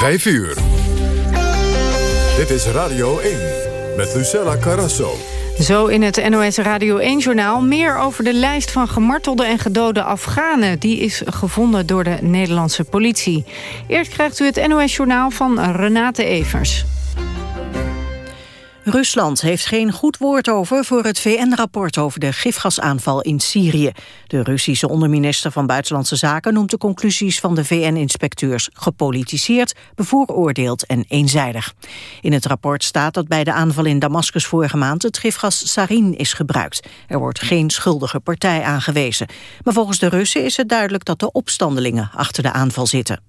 5 uur. Dit is Radio 1 met Lucella Carrasso. Zo in het NOS Radio 1-journaal meer over de lijst van gemartelde en gedode Afghanen. Die is gevonden door de Nederlandse politie. Eerst krijgt u het NOS-journaal van Renate Evers. Rusland heeft geen goed woord over voor het VN-rapport over de gifgasaanval in Syrië. De Russische onderminister van Buitenlandse Zaken noemt de conclusies van de VN-inspecteurs gepolitiseerd, bevooroordeeld en eenzijdig. In het rapport staat dat bij de aanval in Damascus vorige maand het gifgas sarin is gebruikt. Er wordt geen schuldige partij aangewezen. Maar volgens de Russen is het duidelijk dat de opstandelingen achter de aanval zitten.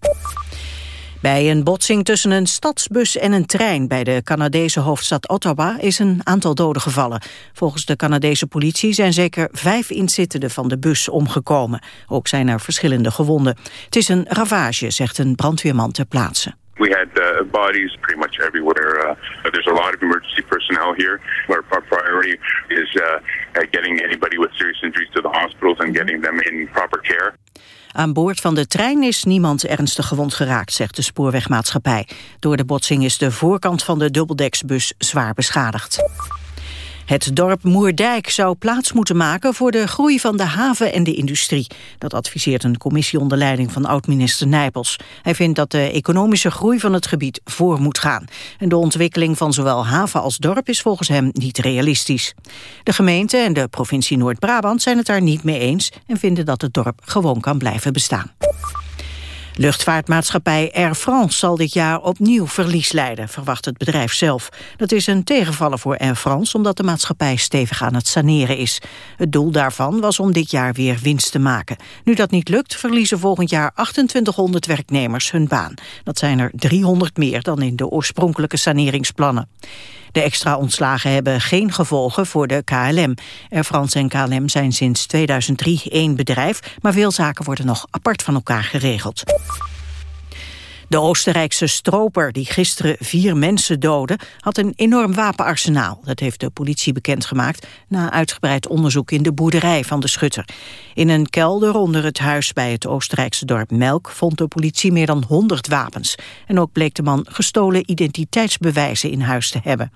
Bij een botsing tussen een stadsbus en een trein bij de Canadese hoofdstad Ottawa is een aantal doden gevallen. Volgens de Canadese politie zijn zeker vijf inzittenden van de bus omgekomen. Ook zijn er verschillende gewonden. Het is een ravage, zegt een brandweerman ter plaatse. We had uh, bodies pretty much everywhere. Uh, there's a lot of emergency personnel here. Our, priority is uh, getting anybody with serious injuries to the hospitals and getting them in proper care. Aan boord van de trein is niemand ernstig gewond geraakt, zegt de spoorwegmaatschappij. Door de botsing is de voorkant van de dubbeldeksbus zwaar beschadigd. Het dorp Moerdijk zou plaats moeten maken voor de groei van de haven en de industrie. Dat adviseert een commissie onder leiding van oud-minister Nijpels. Hij vindt dat de economische groei van het gebied voor moet gaan. En de ontwikkeling van zowel haven als dorp is volgens hem niet realistisch. De gemeente en de provincie Noord-Brabant zijn het daar niet mee eens... en vinden dat het dorp gewoon kan blijven bestaan. Luchtvaartmaatschappij Air France zal dit jaar opnieuw verlies leiden, verwacht het bedrijf zelf. Dat is een tegenvaller voor Air France, omdat de maatschappij stevig aan het saneren is. Het doel daarvan was om dit jaar weer winst te maken. Nu dat niet lukt, verliezen volgend jaar 2800 werknemers hun baan. Dat zijn er 300 meer dan in de oorspronkelijke saneringsplannen. De extra ontslagen hebben geen gevolgen voor de KLM. Air France en KLM zijn sinds 2003 één bedrijf... maar veel zaken worden nog apart van elkaar geregeld. De Oostenrijkse stroper die gisteren vier mensen doodde... had een enorm wapenarsenaal. Dat heeft de politie bekendgemaakt... na uitgebreid onderzoek in de boerderij van de schutter. In een kelder onder het huis bij het Oostenrijkse dorp Melk... vond de politie meer dan 100 wapens. En ook bleek de man gestolen identiteitsbewijzen in huis te hebben.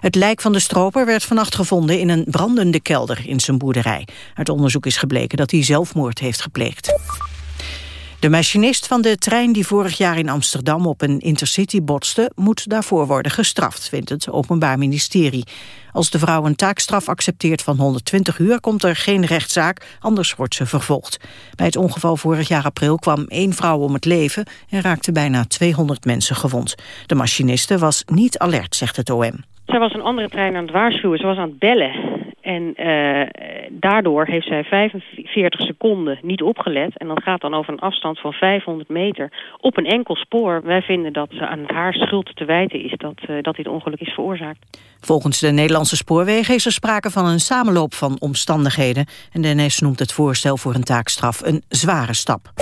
Het lijk van de stroper werd vannacht gevonden... in een brandende kelder in zijn boerderij. Uit onderzoek is gebleken dat hij zelfmoord heeft gepleegd. De machinist van de trein die vorig jaar in Amsterdam op een intercity botste... moet daarvoor worden gestraft, vindt het Openbaar Ministerie. Als de vrouw een taakstraf accepteert van 120 uur... komt er geen rechtszaak, anders wordt ze vervolgd. Bij het ongeval vorig jaar april kwam één vrouw om het leven... en raakte bijna 200 mensen gewond. De machiniste was niet alert, zegt het OM. Zij was een andere trein aan het waarschuwen. Ze was aan het bellen. En uh, daardoor heeft zij 45 seconden niet opgelet. En dat gaat dan over een afstand van 500 meter op een enkel spoor. Wij vinden dat ze aan haar schuld te wijten is dat, uh, dat dit ongeluk is veroorzaakt. Volgens de Nederlandse spoorwegen is er sprake van een samenloop van omstandigheden. En de NS noemt het voorstel voor een taakstraf een zware stap.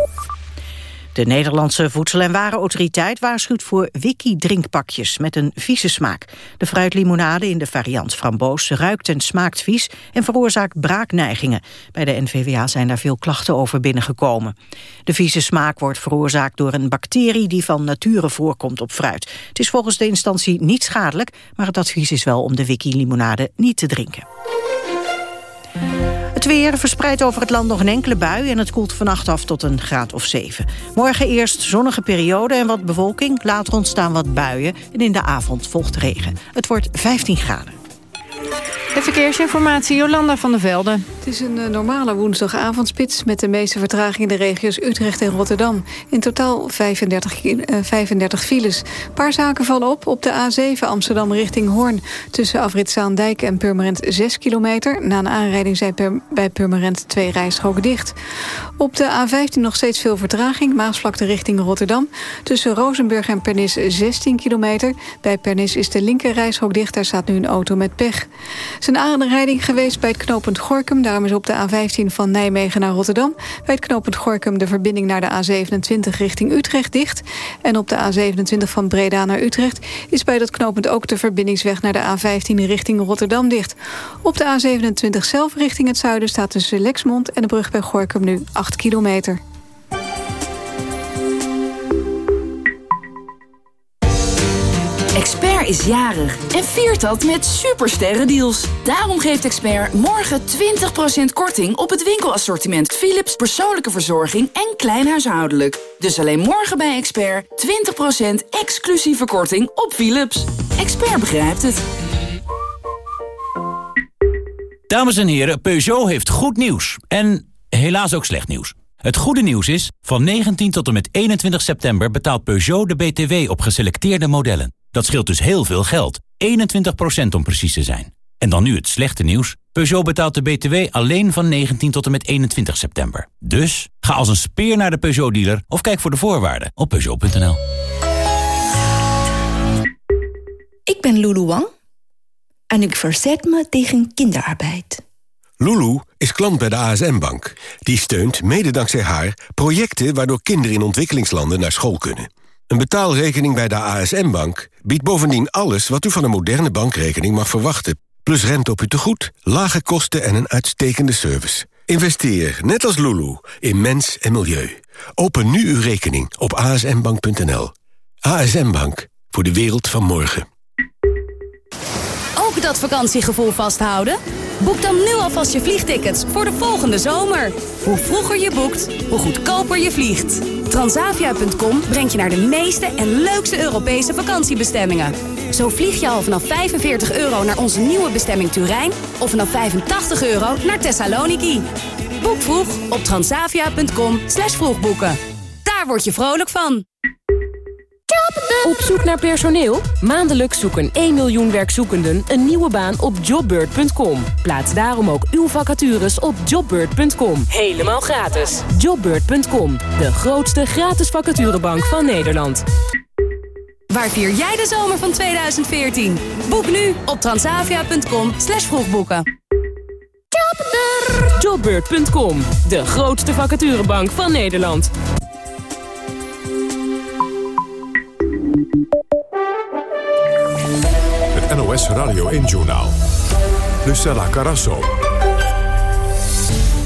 De Nederlandse Voedsel- en Warenautoriteit waarschuwt voor wiki-drinkpakjes met een vieze smaak. De fruitlimonade in de variant framboos ruikt en smaakt vies en veroorzaakt braakneigingen. Bij de NVWA zijn daar veel klachten over binnengekomen. De vieze smaak wordt veroorzaakt door een bacterie die van nature voorkomt op fruit. Het is volgens de instantie niet schadelijk, maar het advies is wel om de wiki-limonade niet te drinken. Het weer verspreidt over het land nog een enkele bui... en het koelt vannacht af tot een graad of 7. Morgen eerst zonnige periode en wat bewolking. Later ontstaan wat buien en in de avond volgt regen. Het wordt 15 graden. De verkeersinformatie, Jolanda van der Velde. Het is een uh, normale woensdagavondspits... met de meeste vertraging in de regio's Utrecht en Rotterdam. In totaal 35, uh, 35 files. Een paar zaken vallen op. Op de A7 Amsterdam richting Hoorn... tussen Afrit Zaandijk en Purmerend 6 kilometer. Na een aanrijding zijn per, bij Purmerend twee rijstroken dicht. Op de A15 nog steeds veel vertraging. Maasvlakte richting Rotterdam. Tussen Rozenburg en Pernis 16 kilometer. Bij Pernis is de linker rijstrook dicht. Daar staat nu een auto met pech zijn aanrijding geweest bij het knooppunt Gorkum. Daarom is op de A15 van Nijmegen naar Rotterdam. Bij het knooppunt Gorkum de verbinding naar de A27 richting Utrecht dicht. En op de A27 van Breda naar Utrecht is bij dat knooppunt ook de verbindingsweg naar de A15 richting Rotterdam dicht. Op de A27 zelf richting het zuiden staat tussen Lexmond en de brug bij Gorkum nu 8 kilometer. Expert is jarig en viert dat met supersterrendeals. Daarom geeft Expert morgen 20% korting op het winkelassortiment Philips persoonlijke verzorging en kleinhuishoudelijk. Dus alleen morgen bij Expert 20% exclusieve korting op Philips. Expert begrijpt het. Dames en heren, Peugeot heeft goed nieuws. En helaas ook slecht nieuws. Het goede nieuws is, van 19 tot en met 21 september betaalt Peugeot de BTW op geselecteerde modellen. Dat scheelt dus heel veel geld. 21% om precies te zijn. En dan nu het slechte nieuws. Peugeot betaalt de BTW alleen van 19 tot en met 21 september. Dus ga als een speer naar de Peugeot-dealer of kijk voor de voorwaarden op Peugeot.nl. Ik ben Lulu Wang en ik verzet me tegen kinderarbeid. Lulu is klant bij de ASM-bank. Die steunt, mede dankzij haar, projecten waardoor kinderen in ontwikkelingslanden naar school kunnen. Een betaalrekening bij de ASM-bank biedt bovendien alles wat u van een moderne bankrekening mag verwachten. Plus rente op uw tegoed, lage kosten en een uitstekende service. Investeer, net als Lulu, in mens en milieu. Open nu uw rekening op asmbank.nl. ASM Bank, voor de wereld van morgen. Ook dat vakantiegevoel vasthouden? Boek dan nu alvast je vliegtickets voor de volgende zomer. Hoe vroeger je boekt, hoe goedkoper je vliegt. Transavia.com brengt je naar de meeste en leukste Europese vakantiebestemmingen. Zo vlieg je al vanaf 45 euro naar onze nieuwe bestemming Turijn... of vanaf 85 euro naar Thessaloniki. Boek vroeg op transavia.com vroegboeken. Daar word je vrolijk van. Op zoek naar personeel? Maandelijks zoeken 1 miljoen werkzoekenden een nieuwe baan op jobbird.com. Plaats daarom ook uw vacatures op jobbird.com. Helemaal gratis. Jobbird.com, de grootste gratis vacaturebank van Nederland. Waar vier jij de zomer van 2014? Boek nu op transavia.com slash vroegboeken. Jobbird.com, de grootste vacaturebank van Nederland. NOS Radio 1-journaal. Lucella Carasso.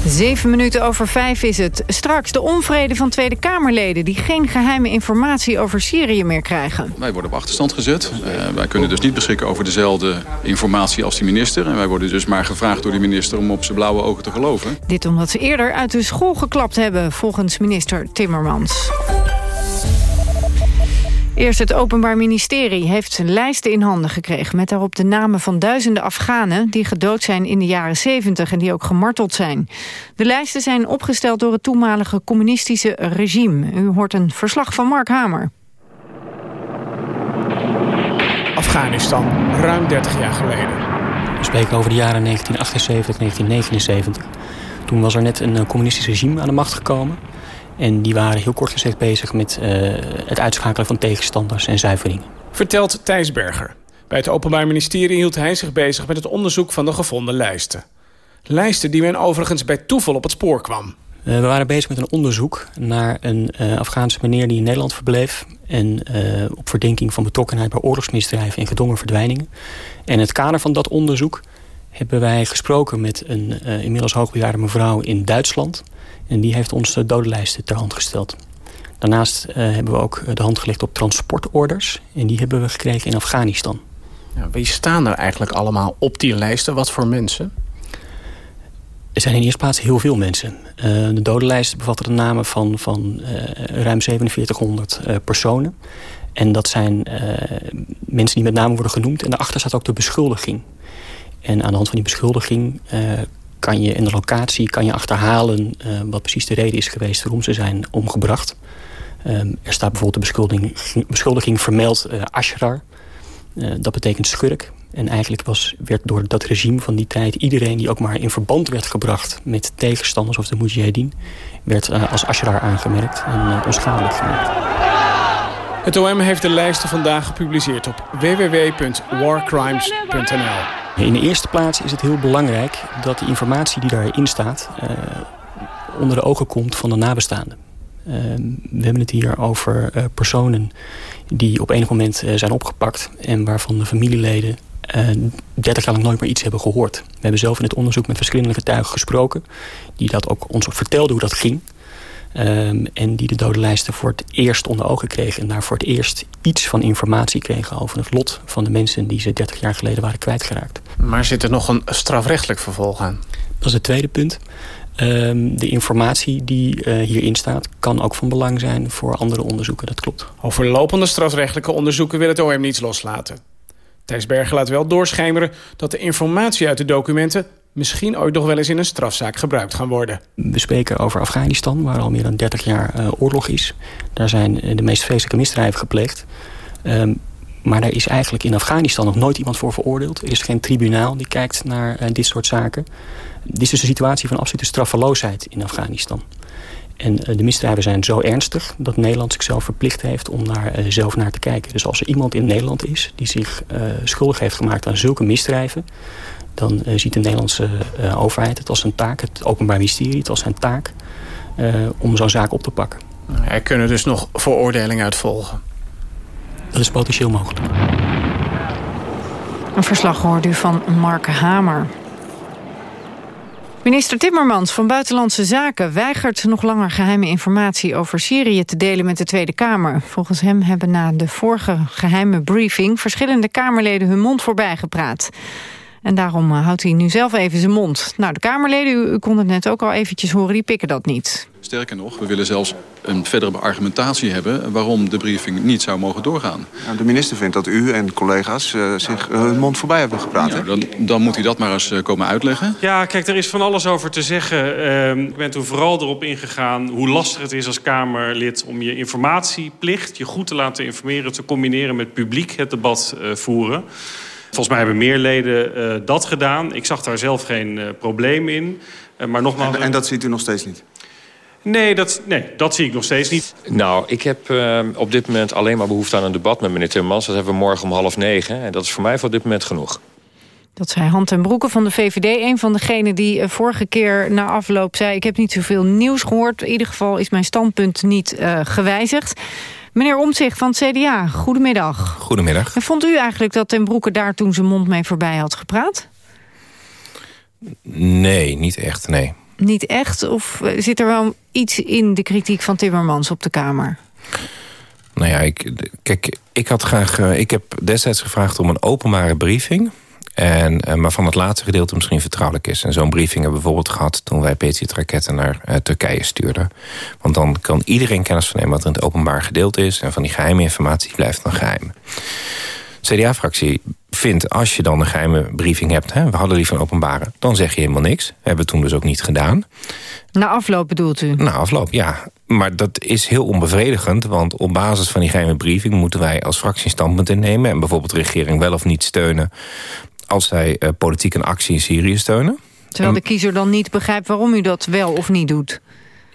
Zeven minuten over vijf is het. Straks de onvrede van Tweede Kamerleden... die geen geheime informatie over Syrië meer krijgen. Wij worden op achterstand gezet. Uh, wij kunnen dus niet beschikken over dezelfde informatie als die minister. En wij worden dus maar gevraagd door die minister om op zijn blauwe ogen te geloven. Dit omdat ze eerder uit de school geklapt hebben... volgens minister Timmermans. Eerst het Openbaar Ministerie heeft lijsten in handen gekregen... met daarop de namen van duizenden Afghanen... die gedood zijn in de jaren 70 en die ook gemarteld zijn. De lijsten zijn opgesteld door het toenmalige communistische regime. U hoort een verslag van Mark Hamer. Afghanistan, ruim 30 jaar geleden. We spreken over de jaren 1978, 1979. Toen was er net een communistisch regime aan de macht gekomen... En die waren heel kort gezegd bezig met uh, het uitschakelen van tegenstanders en zuiveringen. Vertelt Thijs Berger. Bij het Openbaar Ministerie hield hij zich bezig met het onderzoek van de gevonden lijsten. Lijsten die men overigens bij toeval op het spoor kwam. Uh, we waren bezig met een onderzoek naar een uh, Afghaanse meneer die in Nederland verbleef. En op verdenking van betrokkenheid bij oorlogsmisdrijven en gedwongen verdwijningen. En in het kader van dat onderzoek hebben wij gesproken met een inmiddels hoogbejaarde mevrouw in Duitsland. En die heeft ons de dodenlijsten ter hand gesteld. Daarnaast uh, hebben we ook de hand gelegd op transportorders. En die hebben we gekregen in Afghanistan. Ja, wie staan er eigenlijk allemaal op die lijsten? Wat voor mensen? Er zijn in eerste plaats heel veel mensen. Uh, de dodenlijsten bevatten de namen van, van uh, ruim 4700 personen. En dat zijn mensen die met name worden genoemd. En daarachter staat ook de beschuldiging. En aan de hand van die beschuldiging kan je in de locatie kan je achterhalen uh, wat precies de reden is geweest waarom ze zijn omgebracht. Um, er staat bijvoorbeeld de beschuldiging, beschuldiging vermeld uh, Ashrar. Uh, dat betekent schurk. En eigenlijk was, werd door dat regime van die tijd iedereen die ook maar in verband werd gebracht met tegenstanders of de Mujahideen, werd als Ashrar aangemerkt en onschadelijk gemaakt. Het OM heeft de lijsten vandaag gepubliceerd op www.warcrimes.nl. In de eerste plaats is het heel belangrijk dat de informatie die daarin staat... Uh, onder de ogen komt van de nabestaanden. Uh, we hebben het hier over uh, personen die op enig moment zijn opgepakt... en waarvan de familieleden 30 jaar lang nooit meer iets hebben gehoord. We hebben zelf in het onderzoek met verschillende getuigen gesproken... die dat ook ons vertelden hoe dat ging. Um, en die de dodenlijsten voor het eerst onder ogen kregen... en daar voor het eerst iets van informatie kregen... over het lot van de mensen die ze 30 jaar geleden waren kwijtgeraakt. Maar zit er nog een strafrechtelijk vervolg aan? Dat is het tweede punt. Um, de informatie die uh, hierin staat... kan ook van belang zijn voor andere onderzoeken, dat klopt. Over lopende strafrechtelijke onderzoeken wil het OM niets loslaten. Thijs Bergen laat wel doorschemeren dat de informatie uit de documenten misschien ooit nog wel eens in een strafzaak gebruikt gaan worden. We spreken over Afghanistan, waar al meer dan 30 jaar uh, oorlog is. Daar zijn de meest vreselijke misdrijven gepleegd. Um, maar er is eigenlijk in Afghanistan nog nooit iemand voor veroordeeld. Er is geen tribunaal die kijkt naar uh, dit soort zaken. Dit is dus een situatie van absolute straffeloosheid in Afghanistan. En de misdrijven zijn zo ernstig dat Nederland zichzelf verplicht heeft om daar zelf naar te kijken. Dus als er iemand in Nederland is die zich schuldig heeft gemaakt aan zulke misdrijven dan uh, ziet de Nederlandse uh, overheid het als een taak, het Openbaar Ministerie het als zijn taak, uh, om zo'n zaak op te pakken. Er kunnen dus nog veroordelingen uit volgen. Dat is potentieel mogelijk. Een verslag hoort u van Mark Hamer. Minister Timmermans van Buitenlandse Zaken weigert nog langer geheime informatie over Syrië te delen met de Tweede Kamer. Volgens hem hebben na de vorige geheime briefing verschillende Kamerleden hun mond voorbij gepraat. En daarom eh, houdt hij nu zelf even zijn mond. Nou, de Kamerleden, u, u kon het net ook al eventjes horen, die pikken dat niet. Sterker nog, we willen zelfs een verdere argumentatie hebben... waarom de briefing niet zou mogen doorgaan. Nou, de minister vindt dat u en collega's uh, zich uh, hun mond voorbij hebben gepraat. Ja, dan, dan, moet hij dat maar eens uh, komen uitleggen. Ja, kijk, er is van alles over te zeggen. Ehm, ik ben toen vooral erop ingegaan hoe lastig het is als Kamerlid... om je informatieplicht, je goed te laten informeren... te combineren met publiek het debat voeren... Volgens mij hebben meer leden uh, dat gedaan. Ik zag daar zelf geen uh, probleem in. Uh, maar nogmaals... En, en, dat ziet u nog steeds niet? Nee dat, nee, dat zie ik nog steeds niet. Nou, ik heb op dit moment alleen maar behoefte aan een debat met meneer Timmermans. Dat hebben we morgen om half negen. En dat is voor mij voor dit moment genoeg. Dat zei Hand en Broeke van de VVD. Een van degenen die vorige keer na afloop zei... ik heb niet zoveel nieuws gehoord. In ieder geval is mijn standpunt niet gewijzigd. Meneer Omtzigt van het CDA, goedemiddag. Goedemiddag. En vond u eigenlijk dat Ten Broeke daar toen zijn mond mee voorbij had gepraat? Nee, niet echt, nee. Niet echt? Of zit er wel iets in de kritiek van Timmermans op de Kamer? Nou ja, ik, kijk, ik, had graag, ik heb destijds gevraagd om een openbare briefing... En, eh, maar van het laatste gedeelte misschien vertrouwelijk is. En zo'n briefing hebben we bijvoorbeeld gehad... toen wij Patriot-raketten naar uh, Turkije stuurden. Want dan kan iedereen kennis van nemen wat er in het openbaar gedeelte is... en van die geheime informatie blijft dan geheim. De CDA-fractie vindt, als je dan een geheime briefing hebt... Hè, we hadden die van openbare, dan zeg je helemaal niks. We hebben het toen dus ook niet gedaan. Na afloop bedoelt u? Na afloop, ja. Maar dat is heel onbevredigend, want op basis van die geheime briefing... moeten wij als fractie standpunt innemen... en bijvoorbeeld de regering wel of niet steunen als zij uh, politiek een actie in Syrië steunen. Terwijl de kiezer dan niet begrijpt waarom u dat wel of niet doet.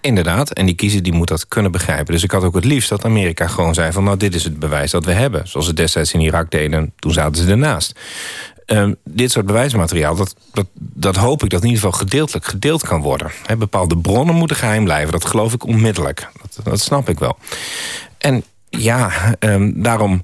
Inderdaad, en die kiezer die moet dat kunnen begrijpen. Dus ik had ook het liefst dat Amerika gewoon zei van... nou, dit is het bewijs dat we hebben. Zoals ze destijds in Irak deden, toen zaten ze ernaast. Um, dit soort bewijsmateriaal, dat, dat, dat hoop ik dat in ieder geval gedeeltelijk gedeeld kan worden. He, bepaalde bronnen moeten geheim blijven, dat geloof ik onmiddellijk. Dat, dat snap ik wel. En ja, um, daarom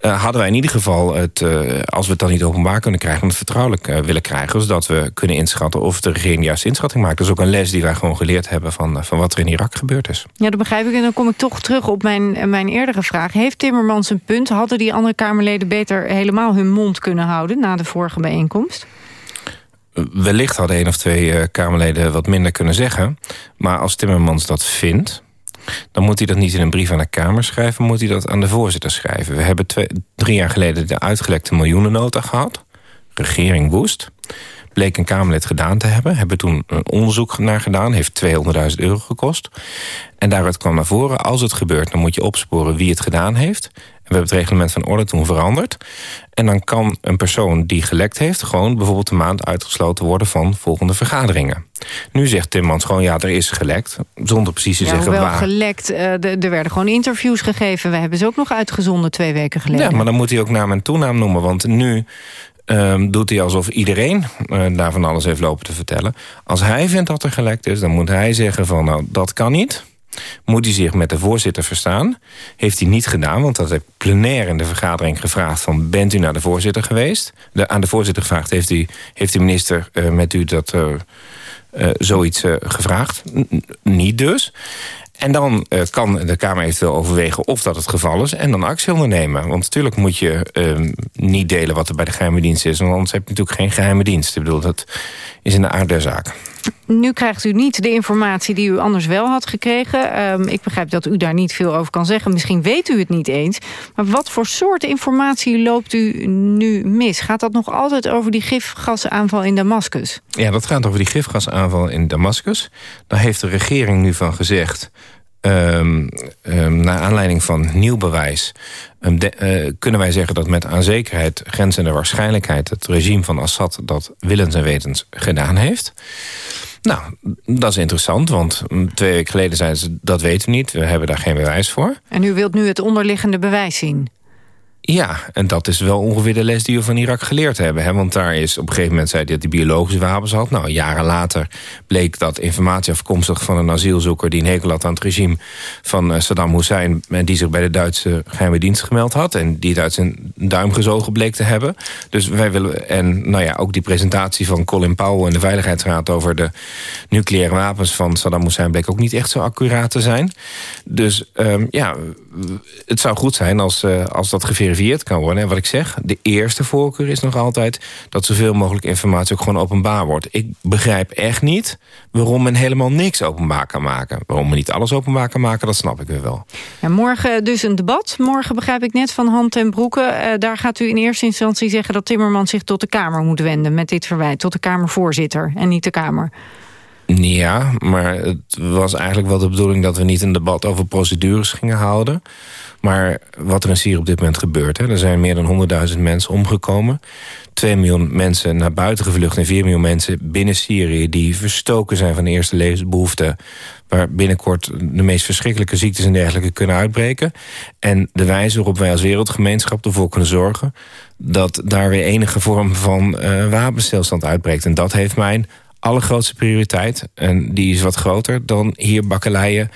uh, hadden wij in ieder geval, het, uh, als we het dan niet openbaar kunnen krijgen... het vertrouwelijk uh, willen krijgen... zodat we kunnen inschatten of de regering juist inschatting maakt. Dat is ook een les die wij gewoon geleerd hebben... van, van wat er in Irak gebeurd is. Ja, dat begrijp ik. En dan kom ik toch terug op mijn, mijn eerdere vraag. Heeft Timmermans een punt? Hadden die andere Kamerleden beter helemaal hun mond kunnen houden... na de vorige bijeenkomst? Wellicht hadden één of twee Kamerleden wat minder kunnen zeggen. Maar als Timmermans dat vindt dan moet hij dat niet in een brief aan de Kamer schrijven... moet hij dat aan de voorzitter schrijven. We hebben drie jaar geleden de uitgelekte miljoenennota gehad. Regering woest. Bleek een Kamerlid gedaan te hebben. Hebben toen een onderzoek naar gedaan. Heeft 200.000 euro gekost. En daaruit kwam naar voren, als het gebeurt... dan moet je opsporen wie het gedaan heeft. We hebben het reglement van orde toen veranderd. En dan kan een persoon die gelekt heeft... gewoon bijvoorbeeld een maand uitgesloten worden van volgende vergaderingen. Nu zegt Timmans gewoon, ja, er is gelekt. Zonder precies te ja, zeggen waar. gelekt, uh, er werden gewoon interviews gegeven. We hebben ze ook nog uitgezonden twee weken geleden. Ja, maar dan moet hij ook naam en toenaam noemen. Want nu um, doet hij alsof iedereen uh, daar van alles heeft lopen te vertellen. Als hij vindt dat er gelekt is, dan moet hij zeggen van... nou, dat kan niet moet hij zich met de voorzitter verstaan. Heeft hij niet gedaan, want dat heb plenair in de vergadering gevraagd... van bent u naar de voorzitter geweest? De, aan de voorzitter gevraagd, heeft, hij, heeft de minister uh, met u dat uh, uh, zoiets gevraagd? Niet dus. En dan kan de Kamer eventueel overwegen of dat het geval is... en dan actie ondernemen. Want natuurlijk moet je uh, niet delen wat er bij de geheime dienst is... want anders heb je natuurlijk geen geheime dienst. Ik bedoel, dat is in de aard der zaak. Nu krijgt u niet de informatie die u anders wel had gekregen. Um, ik begrijp dat u daar niet veel over kan zeggen. Misschien weet u het niet eens. Maar wat voor soort informatie loopt u nu mis? Gaat dat nog altijd over die gifgasaanval in Damascus? Ja, dat gaat over die gifgasaanval in Damascus. Daar heeft de regering nu van gezegd... Um, naar aanleiding van nieuw bewijs... De, uh, kunnen wij zeggen dat met aan zekerheid grenzende waarschijnlijkheid... het regime van Assad dat willens en wetens gedaan heeft. Nou, dat is interessant, want twee weken geleden zeiden ze... dat weten we niet, we hebben daar geen bewijs voor. En u wilt nu het onderliggende bewijs zien? Ja, en dat is wel ongeveer de les die we van Irak geleerd hebben. Hè? Want daar is op een gegeven moment zei hij dat hij biologische wapens had. Nou, jaren later bleek dat informatie afkomstig van een asielzoeker... die een hekel had aan het regime van eh, Saddam Hussein... en die zich bij de Duitse geheime dienst gemeld had... en die het uit zijn duim gezogen bleek te hebben. Dus wij willen... En nou ja, ook die presentatie van Colin Powell in de Veiligheidsraad... over de nucleaire wapens van Saddam Hussein... bleek ook niet echt zo accuraat te zijn. Dus um, ja, het zou goed zijn als, uh, als dat geverifieerd kan worden. En wat ik zeg, de eerste voorkeur is nog altijd... dat zoveel mogelijk informatie ook gewoon openbaar wordt. Ik begrijp echt niet waarom men helemaal niks openbaar kan maken. Waarom men niet alles openbaar kan maken, dat snap ik weer wel. Ja, morgen dus een debat. Morgen begrijp ik net van Hand en Broeken. Uh, daar gaat u in eerste instantie zeggen dat Timmermans zich tot de Kamer moet wenden... met dit verwijt, tot de Kamervoorzitter en niet de Kamer. Ja, maar het was eigenlijk wel de bedoeling... dat we niet een debat over procedures gingen houden... Maar wat er in Syrië op dit moment gebeurt... Hè, er zijn meer dan 100.000 mensen omgekomen. 2 miljoen mensen naar buiten gevlucht... en 4 miljoen mensen binnen Syrië... die verstoken zijn van de eerste levensbehoeften... waar binnenkort de meest verschrikkelijke ziektes en dergelijke kunnen uitbreken. En de wijze waarop wij als wereldgemeenschap ervoor kunnen zorgen... dat daar weer enige vorm van uh, wapenstilstand uitbreekt. En dat heeft mijn allergrootste prioriteit. En die is wat groter dan hier bakkeleien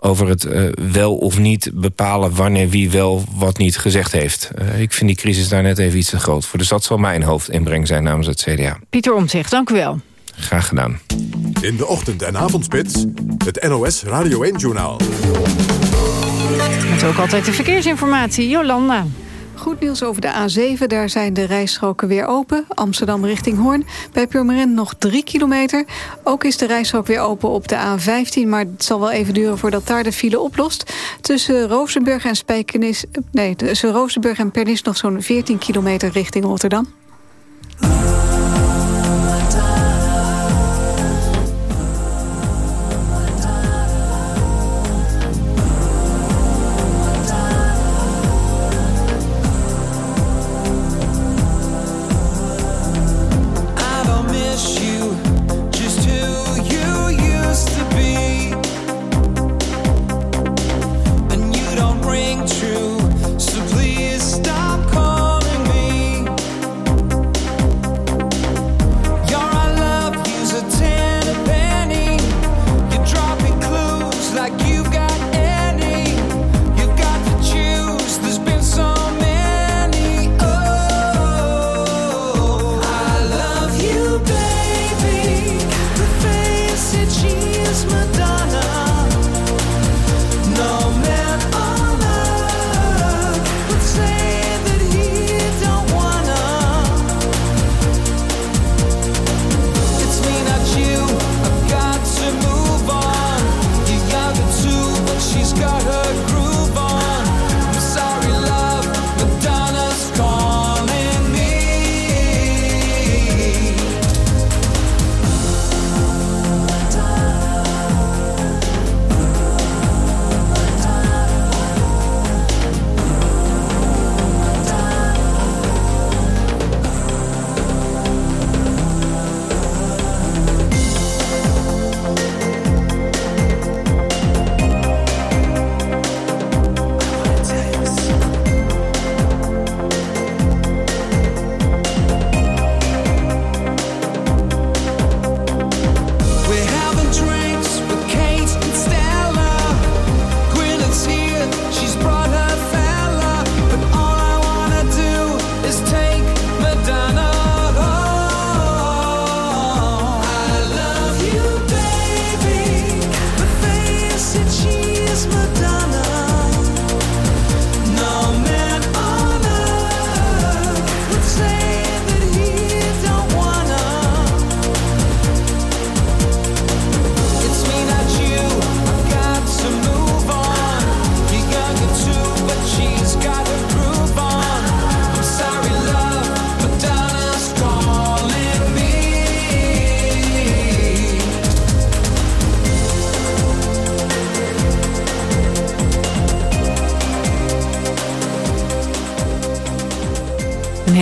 over het uh, wel of niet bepalen wanneer wie wel wat niet gezegd heeft. Uh, ik vind die crisis daar net even iets te groot voor. Dus dat zal mijn hoofdinbreng zijn namens het CDA. Pieter Omtzigt, dank u wel. Graag gedaan. In de ochtend- en avondspits, het NOS Radio 1-journaal. Met ook altijd de verkeersinformatie, Jolanda. Goed nieuws over de A7, daar zijn de rijstroken weer open. Amsterdam richting Hoorn. Bij Purmerend nog 3 kilometer. Ook is de rijstrook weer open op de A15... maar het zal wel even duren voordat daar de file oplost. Tussen Rozenburg en Spijkenis... Nee, tussen Rozenburg en Pernis nog zo'n 14 kilometer richting Rotterdam.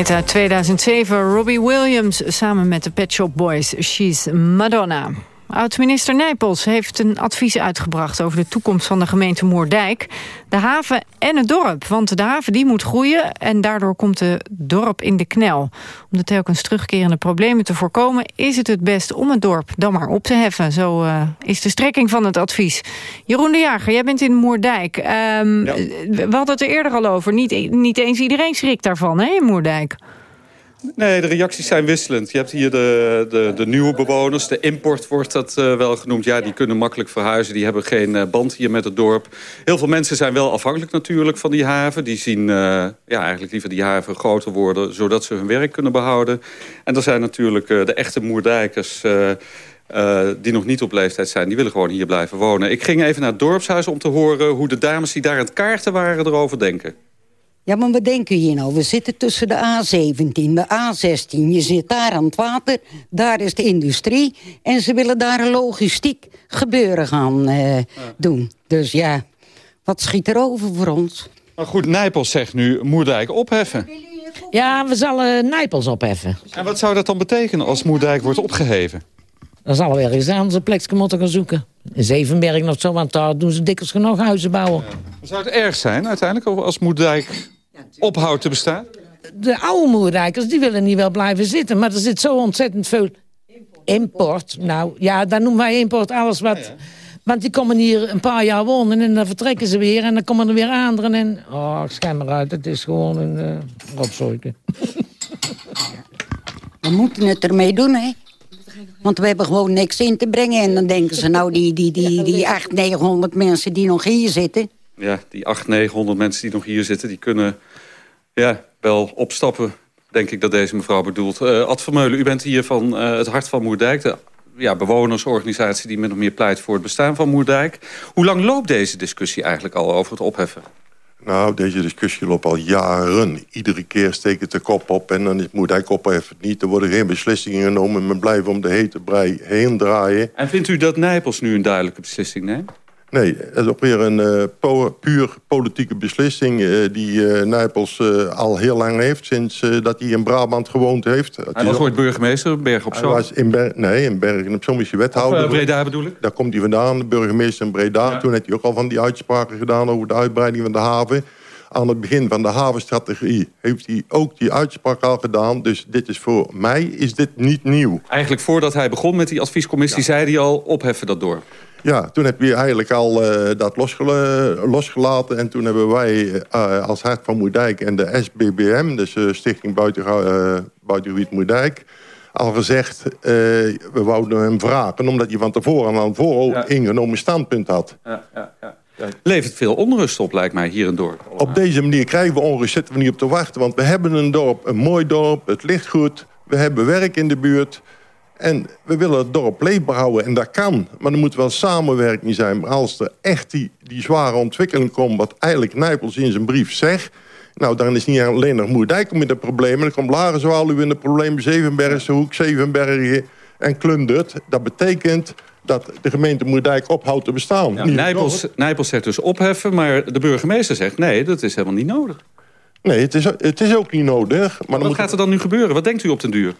Hit uit 2007, Robbie Williams samen met de Pet Shop Boys, She's Madonna. Oud-minister Nijpels heeft een advies uitgebracht... over de toekomst van de gemeente Moerdijk. De haven en het dorp. Want de haven die moet groeien... en daardoor komt het dorp in de knel. Om de telkens terugkerende problemen te voorkomen... is het het best om het dorp dan maar op te heffen. Zo uh, is de strekking van het advies. Jeroen de Jager, jij bent in Moerdijk. Um, ja. We hadden het er eerder al over. Niet, niet eens iedereen schrikt daarvan, hè, in Moerdijk? Nee, de reacties zijn wisselend. Je hebt hier de, de, de nieuwe bewoners, de import wordt dat uh, wel genoemd. Ja, die kunnen makkelijk verhuizen, die hebben geen uh, band hier met het dorp. Heel veel mensen zijn wel afhankelijk natuurlijk van die haven. Die zien uh, ja, eigenlijk liever die haven groter worden... zodat ze hun werk kunnen behouden. En er zijn natuurlijk de echte Moerdijkers... die nog niet op leeftijd zijn, die willen gewoon hier blijven wonen. Ik ging even naar het dorpshuis om te horen... hoe de dames die daar aan het kaarten waren erover denken. Ja, maar wat denken hier nou? We zitten tussen de A17, de A16. Je zit daar aan het water, daar is de industrie. En ze willen daar een logistiek gebeuren gaan uh, ja. doen. Dus ja, wat schiet er over voor ons? Maar goed, Nijpels zegt nu Moerdijk opheffen. Ja, we zullen Nijpels opheffen. En wat zou dat dan betekenen als Moerdijk wordt opgeheven? Dan zal we ergens aan een plekje moeten gaan zoeken. In Zevenbergen of zo, want daar doen ze dikwijls genoeg huizen bouwen. Ja. Zou het erg zijn uiteindelijk als Moerdijk ophoudt te bestaan? De oude moerrijkers die willen niet wel blijven zitten. Maar er zit zo ontzettend veel import. Nou, ja, dan noemen wij import alles wat... Ja, Want die komen hier een paar jaar wonen en dan vertrekken ze weer... en dan komen er weer anderen en... Oh, schijn maar uit, het is gewoon een uh, rotzooi. We moeten het ermee doen, hè? Want we hebben gewoon niks in te brengen. En dan denken ze, nou, die, die, die, die 800, 900 mensen die nog hier zitten... Ja, die 800, 900 mensen die nog hier zitten... die kunnen ja, wel opstappen, denk ik dat deze mevrouw bedoelt. Uh, Ad Vermeulen, u bent hier van uh, het Hart van Moerdijk... de ja, bewonersorganisatie die min of meer pleit voor het bestaan van Moerdijk. Hoe lang loopt deze discussie eigenlijk al over het opheffen? Nou, deze discussie loopt al jaren. Iedere keer steekt het de kop op en dan is Moerdijk opheffen niet. Er worden geen beslissingen genomen. Men blijft om de hete brei heen draaien. En vindt u dat Nijpels nu een duidelijke beslissing neemt? Nee, het is ook weer een uh, puur politieke beslissing... Uh, die uh, Nijpels al heel lang heeft, sinds dat hij in Brabant gewoond heeft. Hij was ooit burgemeester, Berg op Zoom? in Ber nee, in Bergen op Zoom is hij wethouder. Of, Breda bedoel ik? Daar komt hij vandaan, de burgemeester in Breda. Ja. Toen heeft hij ook al van die uitspraken gedaan over de uitbreiding van de haven. Aan het begin van de havenstrategie heeft hij ook die uitspraak al gedaan. Dus dit is voor mij is dit niet nieuw. Eigenlijk voordat hij begon met die adviescommissie... Ja. zei hij al, opheffen dat door. Ja, toen heb je eigenlijk al uh, dat losgela losgelaten. En toen hebben wij uh, als Hart van Moerdijk en de SBBM... dus uh, Stichting Buiten, Buitengebied Moerdijk... al gezegd, we wouden hem vragen... omdat hij van tevoren al een vooringenomen ja. standpunt had. Ja, ja, ja. Levert veel onrust op, lijkt mij, hier in dorp. Op deze manier krijgen we onrust, zitten we niet op te wachten. Want we hebben een dorp, een mooi dorp, het ligt goed. We hebben werk in de buurt... En we willen het dorp leefbaar houden en dat kan. Maar er moet wel samenwerking zijn. Maar als er echt die, die zware ontwikkeling komt... wat eigenlijk Nijpels in zijn brief zegt... nou, dan is niet alleen nog Moerdijk met de problemen. Dan komt Lagenzwaluw in de problemen, Zevenbergse Hoek, Zevenbergen en Klundert. Dat betekent dat de gemeente Moerdijk ophoudt te bestaan. Ja, Nijpels, Nijpels zegt dus opheffen, maar de burgemeester zegt... nee, dat is helemaal niet nodig. Nee, het is, het is ook niet nodig. Maar wat gaat er dan nu gebeuren? Wat denkt u op den duur?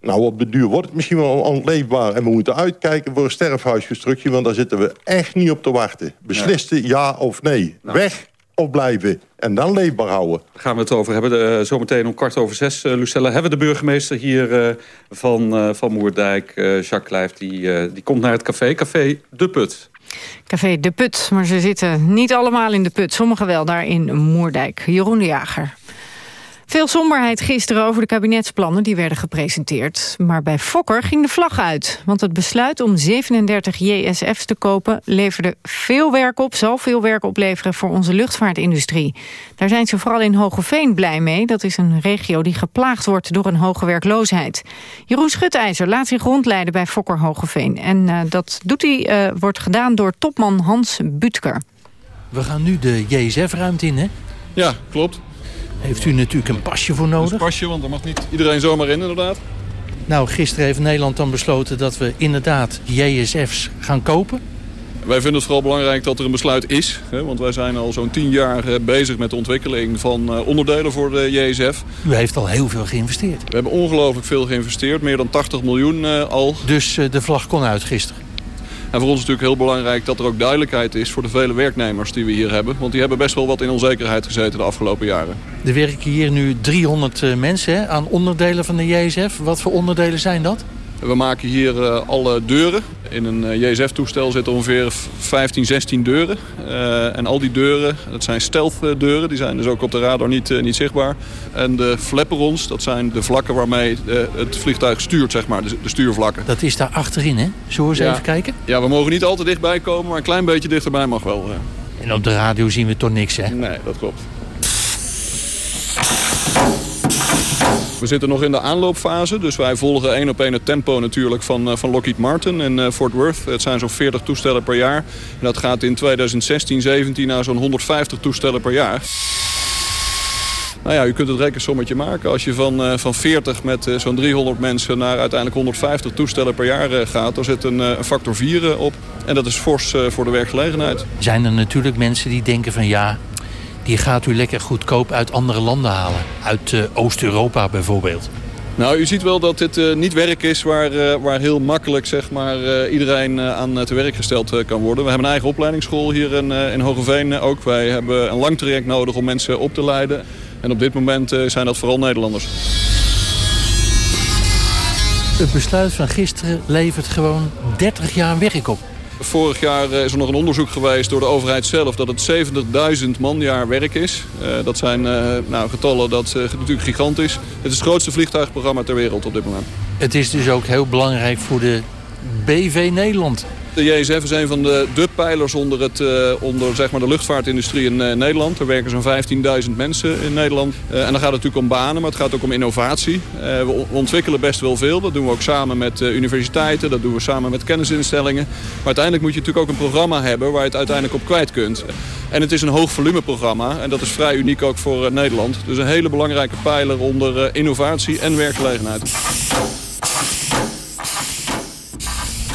Nou, op de duur wordt het misschien wel onleefbaar. En we moeten uitkijken voor een sterfhuisconstructie... want daar zitten we echt niet op te wachten. Beslisten ja of nee. Nou. Weg of blijven. En dan leefbaar houden. Daar gaan we het over hebben. Uh, zometeen om kwart over zes, uh, Lucella. Hebben we de burgemeester hier uh, van, van Moerdijk, Jacques Clijf... Die, die komt naar het café, Café De Put. Café De Put, maar ze zitten niet allemaal in De Put. Sommigen wel daar in Moerdijk. Jeroen de Jager. Veel somberheid gisteren over de kabinetsplannen die werden gepresenteerd. Maar bij Fokker ging de vlag uit. Want het besluit om 37 JSF's te kopen leverde veel werk op... zal veel werk opleveren voor onze luchtvaartindustrie. Daar zijn ze vooral in Hogeveen blij mee. Dat is een regio die geplaagd wordt door een hoge werkloosheid. Jeroen Schutijzer laat zich rondleiden bij Fokker Hogeveen. En uh, dat doet hij, uh, wordt gedaan door topman Hans Butker. We gaan nu de JSF-ruimte in, hè? Ja, klopt. Heeft u natuurlijk een pasje voor nodig? Een pasje, want er mag niet iedereen zomaar in, inderdaad. Nou, gisteren heeft Nederland dan besloten dat we inderdaad JSF's gaan kopen. Wij vinden het vooral belangrijk dat er een besluit is. Hè, want wij zijn al zo'n tien jaar eh, bezig met de ontwikkeling van eh, onderdelen voor de JSF. U heeft al heel veel geïnvesteerd. We hebben ongelooflijk veel geïnvesteerd, meer dan 80 miljoen uh, al. Dus uh, de vlag kon uit gisteren? En voor ons is natuurlijk heel belangrijk dat er ook duidelijkheid is voor de vele werknemers die we hier hebben. Want die hebben best wel wat in onzekerheid gezeten de afgelopen jaren. Er werken hier nu 300 uh, mensen aan onderdelen van de JSF. Wat voor onderdelen zijn dat? We maken hier uh, alle deuren. In een uh, JSF-toestel zitten ongeveer 15, 16 deuren. Uh, en al die deuren, dat zijn stealth deuren. Die zijn dus ook op de radar niet, niet zichtbaar. En de flaperons, dat zijn de vlakken waarmee het vliegtuig stuurt, zeg maar. De, de, stuurvlakken. Dat is daar achterin, hè? Zullen we eens ja. even kijken? Ja, we mogen niet al te dichtbij komen, maar een klein beetje dichterbij mag wel. En op de radio zien we toch niks, hè? Nee, dat klopt. We zitten nog in de aanloopfase, dus wij volgen één op één het tempo natuurlijk van, van Lockheed Martin en uh, Fort Worth. Het zijn zo'n 40 toestellen per jaar. En dat gaat in 2016, 17 naar zo'n 150 toestellen per jaar. Nou ja, u kunt het rekensommetje maken. Als je van, uh, van 40 met zo'n 300 mensen naar uiteindelijk 150 toestellen per jaar gaat... dan zit een, een factor 4 op. En dat is fors voor de werkgelegenheid. Zijn er natuurlijk mensen die denken van ja, die gaat u lekker goedkoop uit andere landen halen. Uit uh, Oost-Europa bijvoorbeeld. Nou, u ziet wel dat dit uh, niet werk is waar, uh, waar heel makkelijk zeg maar, iedereen aan te werk gesteld kan worden. We hebben een eigen opleidingsschool hier in, in Hogeveen ook. Wij hebben een lang traject nodig om mensen op te leiden. En op dit moment zijn dat vooral Nederlanders. Het besluit van gisteren levert gewoon 30 jaar werk op. Vorig jaar is er nog een onderzoek geweest door de overheid zelf... dat het 70.000 manjaar werk is. Uh, dat zijn uh, nou, getallen dat natuurlijk gigantisch. Het is het grootste vliegtuigprogramma ter wereld op dit moment. Het is dus ook heel belangrijk voor de BV Nederland. De JSF is een van de, de pijlers onder, het, uh, onder zeg maar, de luchtvaartindustrie in uh, Nederland. Er werken zo'n 15.000 mensen in Nederland. Uh, en dan gaat het natuurlijk om banen, maar het gaat ook om innovatie. we ontwikkelen best wel veel. Dat doen we ook samen met universiteiten, dat doen we samen met kennisinstellingen. Maar uiteindelijk moet je natuurlijk ook een programma hebben waar je het uiteindelijk op kwijt kunt. En het is een hoog volumeprogramma en dat is vrij uniek ook voor Nederland. Dus een hele belangrijke pijler onder innovatie en werkgelegenheid.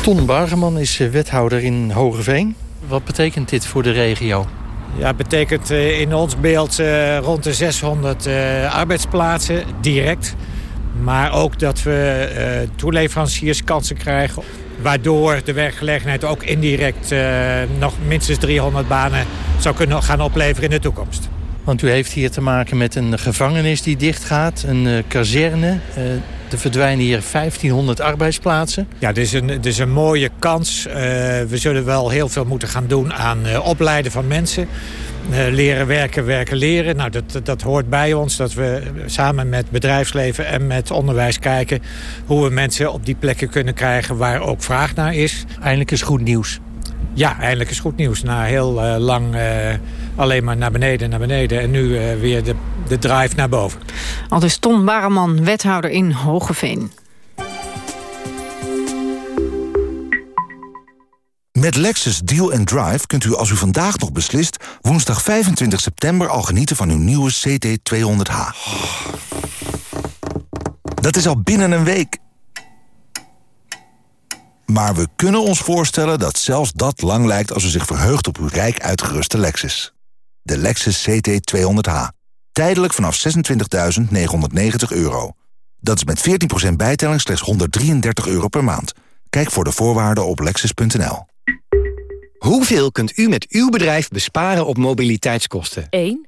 Ton Bargeman is wethouder in Hogeveen. Wat betekent dit voor de regio? Ja, het betekent in ons beeld rond de 600 arbeidsplaatsen direct. Maar ook dat we toeleveranciers kansen krijgen... waardoor de werkgelegenheid ook indirect nog minstens 300 banen zou kunnen gaan opleveren in de toekomst. Want u heeft hier te maken met een gevangenis die dichtgaat, een kazerne... Er verdwijnen hier 1500 arbeidsplaatsen. Ja, dit is een, dit is een mooie kans. Uh, we zullen wel heel veel moeten gaan doen aan uh, opleiden van mensen. Uh, leren werken, werken, leren. Nou, dat, dat hoort bij ons. Dat we samen met bedrijfsleven en met onderwijs kijken... hoe we mensen op die plekken kunnen krijgen waar ook vraag naar is. Eindelijk is goed nieuws. Ja, eindelijk is goed nieuws. Na heel lang alleen maar naar beneden, naar beneden. En nu uh, weer de, de drive naar boven. Al dus Ton Bareman, wethouder in Hogeveen. Met Lexus Deal and Drive kunt u als u vandaag nog beslist... woensdag 25 september al genieten van uw nieuwe CT200H. Dat is al binnen een week. Maar we kunnen ons voorstellen dat zelfs dat lang lijkt... als u zich verheugt op uw rijk uitgeruste Lexus. De Lexus CT200H. Tijdelijk vanaf 26.990 euro. Dat is met 14% bijtelling slechts 133 euro per maand. Kijk voor de voorwaarden op lexus.nl. Hoeveel kunt u met uw bedrijf besparen op mobiliteitskosten? 1,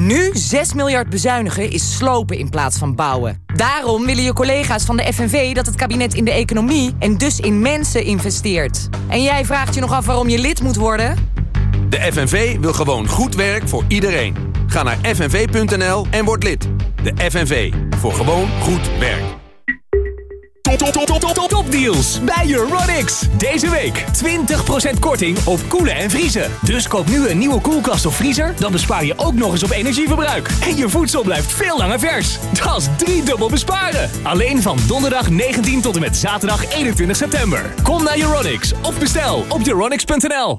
Nu 6 miljard bezuinigen is slopen in plaats van bouwen. Daarom willen je collega's van de FNV dat het kabinet in de economie... en dus in mensen investeert. En jij vraagt je nog af waarom je lid moet worden? De FNV wil gewoon goed werk voor iedereen. Ga naar fnv.nl en word lid. De FNV, voor gewoon goed werk. Top Topdeals bij Euronics. Deze week 20% korting op koelen en vriezen. Dus koop nu een nieuwe koelkast of vriezer, dan bespaar je ook nog eens op energieverbruik. En je voedsel blijft veel langer vers. Dat is driedubbel besparen. Alleen van donderdag 19 tot en met zaterdag 21 september. Kom naar Euronics of bestel op euronics.nl.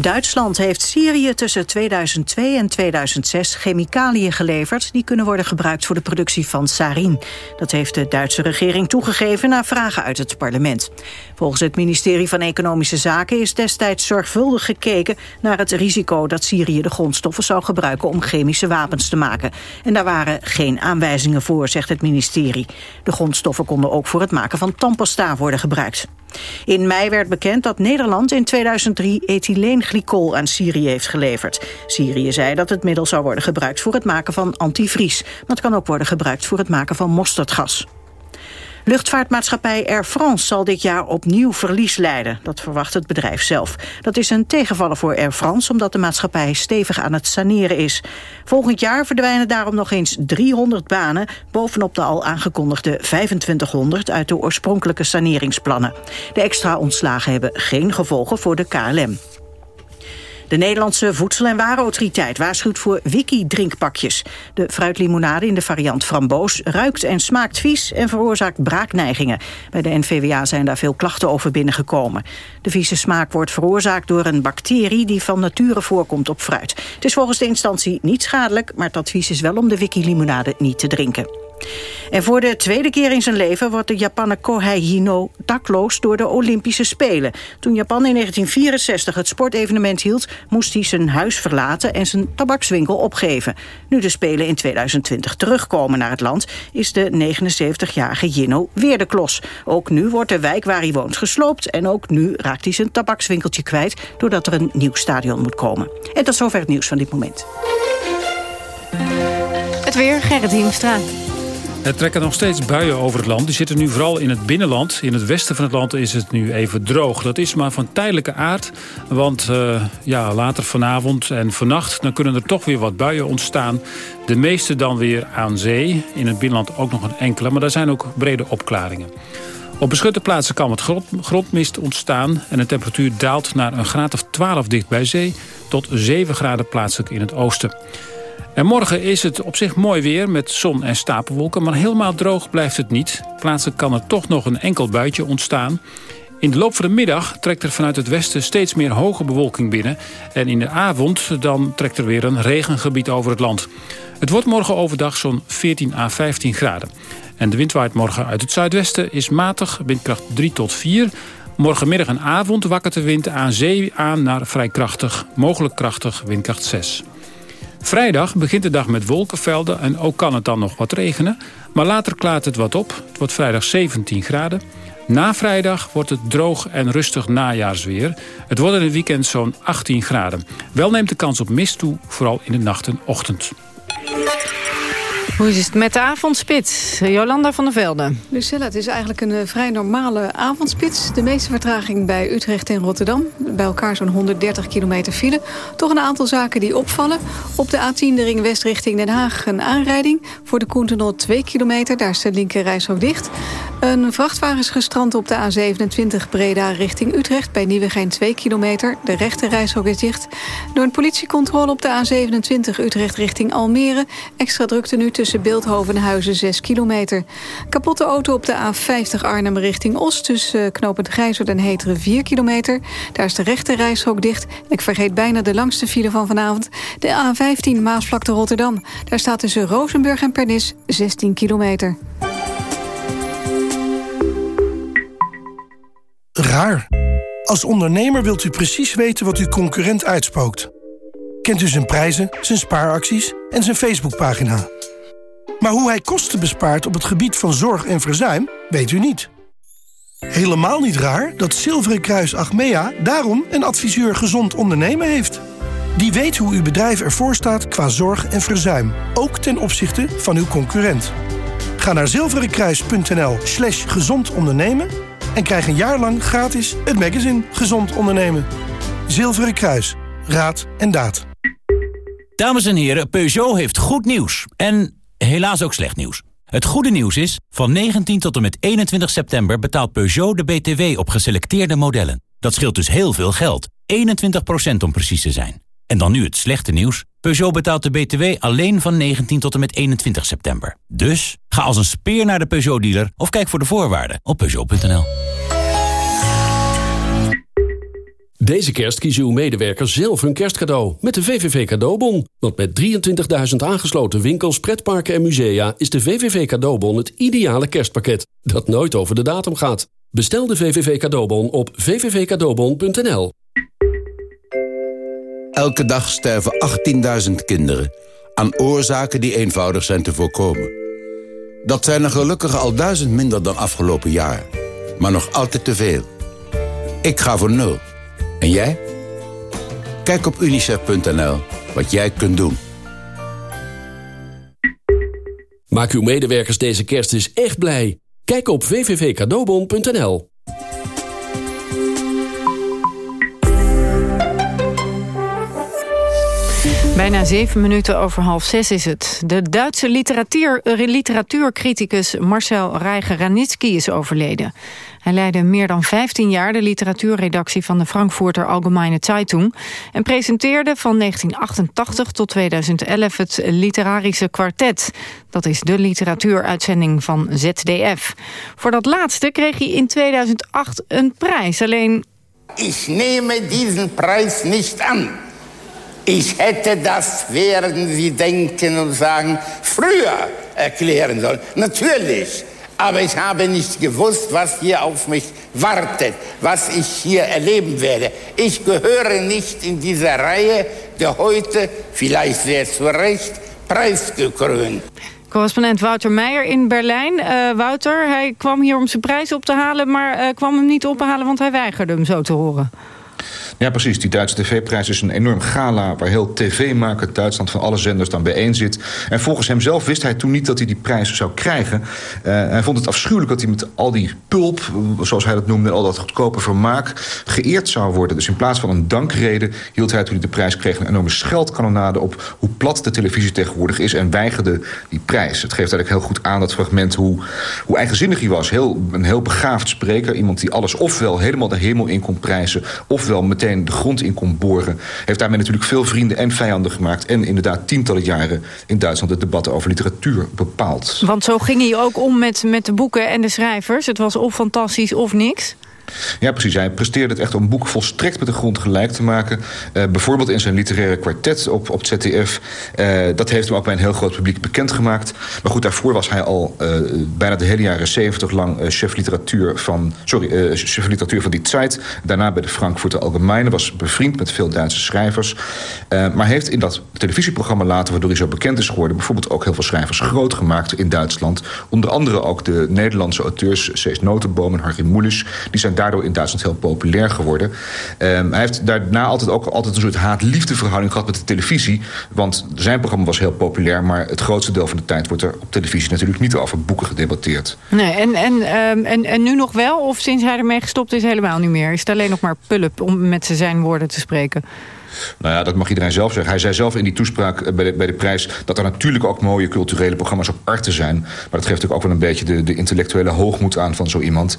Duitsland heeft Syrië tussen 2002 en 2006 chemicaliën geleverd... die kunnen worden gebruikt voor de productie van sarin. Dat heeft de Duitse regering toegegeven na vragen uit het parlement. Volgens het ministerie van Economische Zaken is destijds zorgvuldig gekeken... naar het risico dat Syrië de grondstoffen zou gebruiken om chemische wapens te maken. En daar waren geen aanwijzingen voor, zegt het ministerie. De grondstoffen konden ook voor het maken van tandpasta worden gebruikt. In mei werd bekend dat Nederland in 2003 ethyleenglycol aan Syrië heeft geleverd. Syrië zei dat het middel zou worden gebruikt voor het maken van antivries. Maar het kan ook worden gebruikt voor het maken van mosterdgas. Luchtvaartmaatschappij Air France zal dit jaar opnieuw verlies leiden. Dat verwacht het bedrijf zelf. Dat is een tegenvaller voor Air France... omdat de maatschappij stevig aan het saneren is. Volgend jaar verdwijnen daarom nog eens 300 banen... bovenop de al aangekondigde 2500 uit de oorspronkelijke saneringsplannen. De extra ontslagen hebben geen gevolgen voor de KLM. De Nederlandse Voedsel- en Warenautoriteit waarschuwt voor wiki-drinkpakjes. De fruitlimonade in de variant framboos ruikt en smaakt vies en veroorzaakt braakneigingen. Bij de NVWA zijn daar veel klachten over binnengekomen. De vieze smaak wordt veroorzaakt door een bacterie die van nature voorkomt op fruit. Het is volgens de instantie niet schadelijk, maar het advies is wel om de wiki-limonade niet te drinken. En voor de tweede keer in zijn leven wordt de Japaner Kohei Hino dakloos door de Olympische Spelen. Toen Japan in 1964 het sportevenement hield, moest hij zijn huis verlaten en zijn tabakswinkel opgeven. Nu de Spelen in 2020 terugkomen naar het land, is de 79-jarige Hino weer de klos. Ook nu wordt de wijk waar hij woont gesloopt en ook nu raakt hij zijn tabakswinkeltje kwijt doordat er een nieuw stadion moet komen. En tot zover het nieuws van dit moment. Het weer, Gerrit Hiemstra. Er trekken nog steeds buien over het land. Die zitten nu vooral in het binnenland. In het westen van het land is het nu even droog. Dat is maar van tijdelijke aard. Want uh, ja, later vanavond en vannacht dan kunnen er toch weer wat buien ontstaan. De meeste dan weer aan zee. In het binnenland ook nog een enkele. Maar er zijn ook brede opklaringen. Op beschutte plaatsen kan wat grondmist ontstaan... en de temperatuur daalt naar een graad of 12 dicht bij zee... tot 7 graden plaatselijk in het oosten. En morgen is het op zich mooi weer met zon en stapelwolken... maar helemaal droog blijft het niet. Plaatselijk kan er toch nog een enkel buitje ontstaan. In de loop van de middag trekt er vanuit het westen steeds meer hoge bewolking binnen. En in de avond dan trekt er weer een regengebied over het land. Het wordt morgen overdag zo'n 14 à 15 graden. En de wind waait morgen uit het zuidwesten is matig, windkracht 3 tot 4... Morgenmiddag en avond wakkert de wind aan zee aan naar vrij krachtig, mogelijk krachtig windkracht 6. Vrijdag begint de dag met wolkenvelden en ook kan het dan nog wat regenen. Maar later klaart het wat op. Het wordt vrijdag 17 graden. Na vrijdag wordt het droog en rustig najaarsweer. Het wordt in het weekend zo'n 18 graden. Wel neemt de kans op mist toe, vooral in de nacht en ochtend. Hoe is het met de avondspits? Jolanda van der Velde. Lucella, het is eigenlijk een uh, vrij normale avondspits. De meeste vertraging bij Utrecht en Rotterdam. Bij elkaar zo'n 130 kilometer file. Toch een aantal zaken die opvallen. Op de A10 de ring west richting Den Haag een aanrijding. Voor de Koentenol 2 kilometer, daar is de linker ook dicht. Een vrachtwagen is gestrand op de A27 Breda richting Utrecht... bij Nieuwegein 2 kilometer. De rechte reishok is dicht. Door een politiecontrole op de A27 Utrecht richting Almere... extra drukte nu tussen Beeldhoven en Huizen 6 kilometer. Kapotte auto op de A50 Arnhem richting Os... tussen uh, Knopend Grijzer en Heteren 4 kilometer. Daar is de rechte reishok dicht. Ik vergeet bijna de langste file van vanavond. De A15 Maasvlakte Rotterdam. Daar staat tussen Rozenburg en Pernis 16 kilometer. Raar. Als ondernemer wilt u precies weten wat uw concurrent uitspookt. Kent u zijn prijzen, zijn spaaracties en zijn Facebookpagina. Maar hoe hij kosten bespaart op het gebied van zorg en verzuim, weet u niet. Helemaal niet raar dat Zilveren Kruis Achmea daarom een adviseur gezond ondernemen heeft. Die weet hoe uw bedrijf ervoor staat qua zorg en verzuim, ook ten opzichte van uw concurrent. Ga naar zilverenkruis.nl slash gezond ondernemen en krijg een jaar lang gratis het magazine Gezond Ondernemen. Zilveren Kruis. Raad en daad. Dames en heren, Peugeot heeft goed nieuws. En helaas ook slecht nieuws. Het goede nieuws is, van 19 tot en met 21 september betaalt Peugeot de BTW op geselecteerde modellen. Dat scheelt dus heel veel geld. 21% om precies te zijn. En dan nu het slechte nieuws. Peugeot betaalt de BTW alleen van 19 tot en met 21 september. Dus ga als een speer naar de Peugeot-dealer of kijk voor de voorwaarden op Peugeot.nl. Deze kerst kiezen uw medewerkers zelf hun kerstcadeau met de VVV Cadeaubon. Want met 23.000 aangesloten winkels, pretparken en musea... is de VVV Cadeaubon het ideale kerstpakket dat nooit over de datum gaat. Bestel de VVV Cadeaubon op vvvcadeaubon.nl. Elke dag sterven 18.000 kinderen aan oorzaken die eenvoudig zijn te voorkomen. Dat zijn er gelukkig al duizend minder dan afgelopen jaar. Maar nog altijd te veel. Ik ga voor nul. En jij? Kijk op unicef.nl wat jij kunt doen. Maak uw medewerkers deze kerst eens echt blij. Kijk op www.cadeaubon.nl Bijna zeven minuten over half zes is het. De Duitse literatuur, literatuurcriticus Marcel Reiger-Ranitsky is overleden. Hij leidde meer dan 15 jaar de literatuurredactie van de Frankfurter Allgemeine Zeitung... en presenteerde van 1988 tot 2011 het Literarische Kwartet. Dat is de literatuuruitzending van ZDF. Voor dat laatste kreeg hij in 2008 een prijs, alleen... Ik neem deze prijs niet aan. Ich hätte das, werden Sie denken und sagen, früher erklären sollen. Natürlich. Aber ich habe nicht gewusst, was hier auf mich wartet, was ich hier erleben werde. Ich gehöre nicht in diese Reihe der heute, vielleicht sehr zu Recht, preisgekrönt. Correspondent Wouter Meijer in Berlijn. Uh, Wouter, hij kwam hier om zijn prijs op te halen... maar uh, kwam hem niet ophalen, want hij weigerde hem zo te horen. Ja, precies. Die Duitse tv-prijs is een enorm gala... waar heel tv-maker Duitsland van alle zenders dan bijeen zit. En volgens hemzelf wist hij toen niet dat hij die prijs zou krijgen. Uh, hij vond het afschuwelijk dat hij met al die pulp... zoals hij dat noemde, al dat goedkope vermaak... geëerd zou worden. Dus in plaats van een dankrede hield hij toen hij de prijs kreeg... een enorme scheldkanonade op hoe plat de televisie tegenwoordig is... en weigerde die prijs. Het geeft eigenlijk heel goed aan, dat fragment, hoe, hoe eigenzinnig hij was. Heel, een heel begaafd spreker. Iemand die alles ofwel helemaal de hemel in kon prijzen... ofwel meteen de grond in kon boren. Heeft daarmee natuurlijk veel vrienden en vijanden gemaakt. En inderdaad tientallen jaren in Duitsland de debatten over literatuur bepaald. Want zo ging hij ook om met, met de boeken en de schrijvers. Het was of fantastisch of niks. Ja, precies. Hij presteerde het echt om boeken volstrekt met de grond gelijk te maken. Uh, bijvoorbeeld in zijn literaire kwartet op, op ZDF. Uh, dat heeft hem ook bij een heel groot publiek bekendgemaakt. Maar goed, daarvoor was hij al uh, bijna de hele jaren zeventig lang chef literatuur van... Sorry, chef literatuur van die Zeit. Daarna bij de Frankfurter Allgemeine. Was bevriend met veel Duitse schrijvers. maar heeft in dat televisieprogramma later, waardoor hij zo bekend is geworden... bijvoorbeeld ook heel veel schrijvers groot gemaakt in Duitsland. Onder andere ook de Nederlandse auteurs Cees Notenboom en Harry Mulisch. Die zijn daardoor in Duitsland heel populair geworden. Um, hij heeft daarna altijd ook altijd een soort haat-liefde verhouding gehad met de televisie. Want zijn programma was heel populair, maar het grootste deel van de tijd wordt er op televisie natuurlijk niet over boeken gedebatteerd. Nee, en, en, um, en, en nu nog wel? Of sinds hij ermee gestopt is helemaal niet meer? Is het alleen nog maar pulp om met zijn woorden te spreken? Nou ja, dat mag iedereen zelf zeggen. Hij zei zelf in die toespraak bij de, bij de prijs... dat er natuurlijk ook mooie culturele programma's op arte zijn. Maar dat geeft natuurlijk ook wel een beetje de, de intellectuele hoogmoed aan van zo iemand.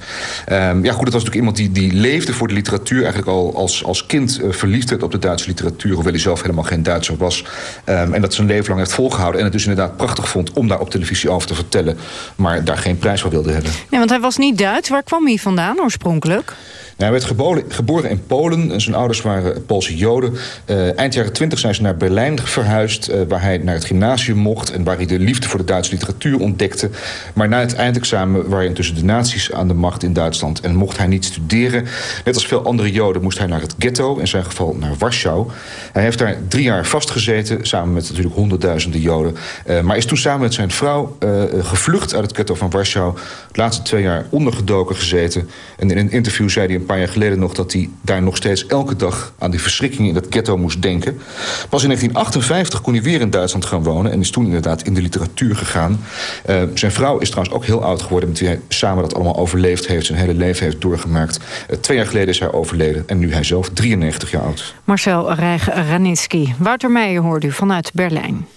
Um, ja, goed, dat was natuurlijk iemand die, die leefde voor de literatuur... eigenlijk al als, als kind uh, verliefd werd op de Duitse literatuur... hoewel hij zelf helemaal geen Duitser was. Um, en dat zijn leven lang heeft volgehouden. En het dus inderdaad prachtig vond om daar op televisie over te vertellen... maar daar geen prijs voor wilde hebben. Nee, want hij was niet Duits. Waar kwam hij vandaan oorspronkelijk? hij werd geboren, geboren in Polen. En zijn ouders waren Poolse Joden. Uh, eind jaren twintig zijn ze naar Berlijn verhuisd... Uh, waar hij naar het gymnasium mocht... en waar hij de liefde voor de Duitse literatuur ontdekte. Maar na het eindexamen waren intussen de nazi's aan de macht in Duitsland... en mocht hij niet studeren. Net als veel andere Joden moest hij naar het ghetto... in zijn geval naar Warschau. Hij heeft daar drie jaar vastgezeten... samen met natuurlijk honderdduizenden Joden. Uh, maar is toen samen met zijn vrouw gevlucht uit het ghetto van Warschau... de laatste twee jaar ondergedoken gezeten. En in een interview zei hij een paar jaar geleden nog... dat hij daar nog steeds elke dag aan die verschrikkingen in dat ghetto moest denken. Pas in 1958 kon hij weer in Duitsland gaan wonen... en is toen inderdaad in de literatuur gegaan. Uh, zijn vrouw is trouwens ook heel oud geworden... met wie hij samen dat allemaal overleefd heeft... zijn hele leven heeft doorgemaakt. Uh, twee jaar geleden is hij overleden en nu hij zelf 93 jaar oud. Marcel Rijg-Ranitsky. Wouter Meijer hoort u vanuit Berlijn.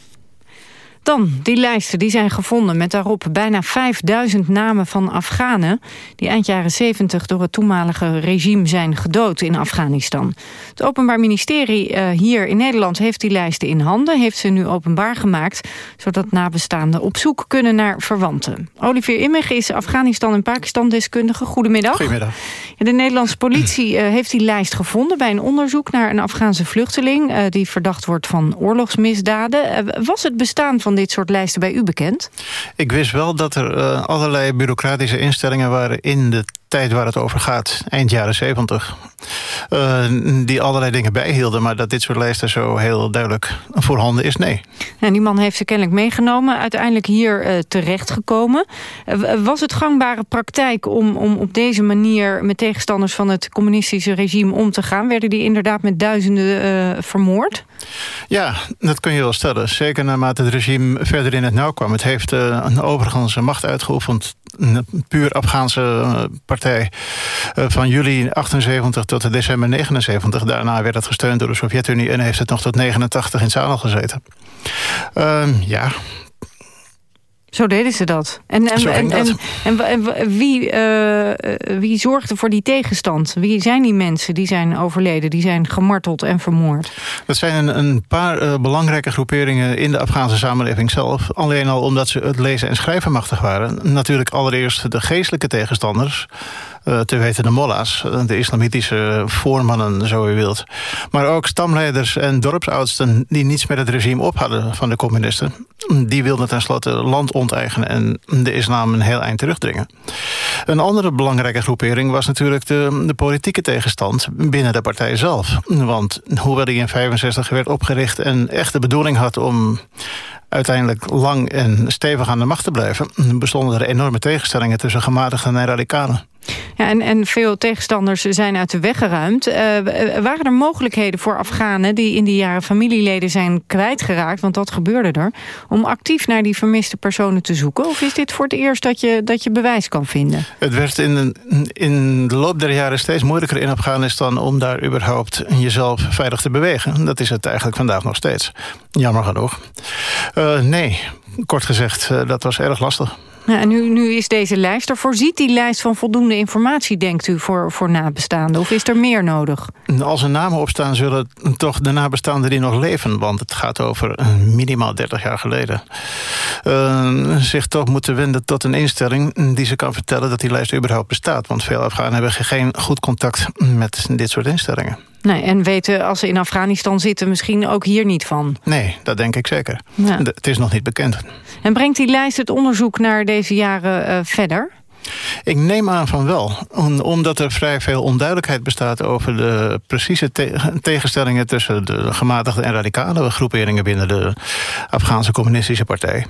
Dan, die lijsten die zijn gevonden met daarop bijna 5000 namen van Afghanen... die eind jaren 70 door het toenmalige regime zijn gedood in Afghanistan. Het Openbaar Ministerie uh, hier in Nederland heeft die lijsten in handen... heeft ze nu openbaar gemaakt, zodat nabestaanden op zoek kunnen naar verwanten. Olivier Immig is Afghanistan- en Pakistan-deskundige. Goedemiddag. Goedemiddag. De Nederlandse politie uh, heeft die lijst gevonden bij een onderzoek naar een Afghaanse vluchteling... Uh, die verdacht wordt van oorlogsmisdaden. was het bestaan van dit soort lijsten bij u bekend? Ik wist wel dat er uh, allerlei bureaucratische instellingen waren in de tijd waar het over gaat, eind jaren zeventig. Uh, die allerlei dingen bijhielden, maar dat dit soort lijsten zo heel duidelijk voorhanden is, nee. En die man heeft ze kennelijk meegenomen, uiteindelijk hier uh, terechtgekomen. Uh, was het gangbare praktijk om, om op deze manier met tegenstanders van het communistische regime om te gaan? Werden die inderdaad met duizenden vermoord? Ja, dat kun je wel stellen. Zeker naarmate het regime verder in het nauw kwam. Het heeft overigens macht uitgeoefend een puur Afghaanse partij van juli 78 tot december 79. Daarna werd het gesteund door de Sovjet-Unie en heeft het nog tot 89 in zadel gezeten. Uh, ja, zo deden ze dat. En, en, en, dat. en, en wie, uh, wie zorgde voor die tegenstand? Wie zijn die mensen die zijn overleden, die zijn gemarteld en vermoord? Dat zijn een, een paar uh, belangrijke groeperingen in de Afghaanse samenleving zelf. Alleen al omdat ze het lezen en schrijven machtig waren. Natuurlijk allereerst de geestelijke tegenstanders. Uh, te weten de molla's, de islamitische voormannen, zo u wilt. Maar ook stamleiders en dorpsoudsten die niets met het regime op hadden van de communisten. Die wilden tenslotte land onteigenen en de islam een heel eind terugdringen. Een andere belangrijke groepering was natuurlijk de, de politieke tegenstand binnen de partij zelf. Want hoewel die in 65 werd opgericht en echt de bedoeling had om uiteindelijk lang en stevig aan de macht te blijven... bestonden er enorme tegenstellingen tussen gematigden en radicalen. Ja, en, en veel tegenstanders zijn uit de weg geruimd. Uh, waren er mogelijkheden voor Afghanen die in die jaren familieleden zijn kwijtgeraakt... want dat gebeurde er, om actief naar die vermiste personen te zoeken? Of is dit voor het eerst dat je, dat je bewijs kan vinden? Het werd in de, in de loop der jaren steeds moeilijker in Afghanistan... om daar überhaupt jezelf veilig te bewegen. Dat is het eigenlijk vandaag nog steeds. Jammer genoeg. Uh, nee, kort gezegd, uh, dat was erg lastig. Ja, en nu, nu is deze lijst er. Voorziet die lijst van voldoende informatie, denkt u, voor, voor nabestaanden? Of is er meer nodig? Als er namen opstaan, zullen toch de nabestaanden die nog leven... want het gaat over minimaal 30 jaar geleden... Uh, zich toch moeten wenden tot een instelling die ze kan vertellen... dat die lijst überhaupt bestaat. Want veel Afghanen hebben geen goed contact met dit soort instellingen. Nee, en weten als ze in Afghanistan zitten misschien ook hier niet van. Nee, dat denk ik zeker. Ja. Het is nog niet bekend. En brengt die lijst het onderzoek naar deze jaren uh, verder? Ik neem aan van wel. Omdat er vrij veel onduidelijkheid bestaat over de precieze te tegenstellingen tussen de gematigde en radicale groeperingen binnen de Afghaanse communistische partij.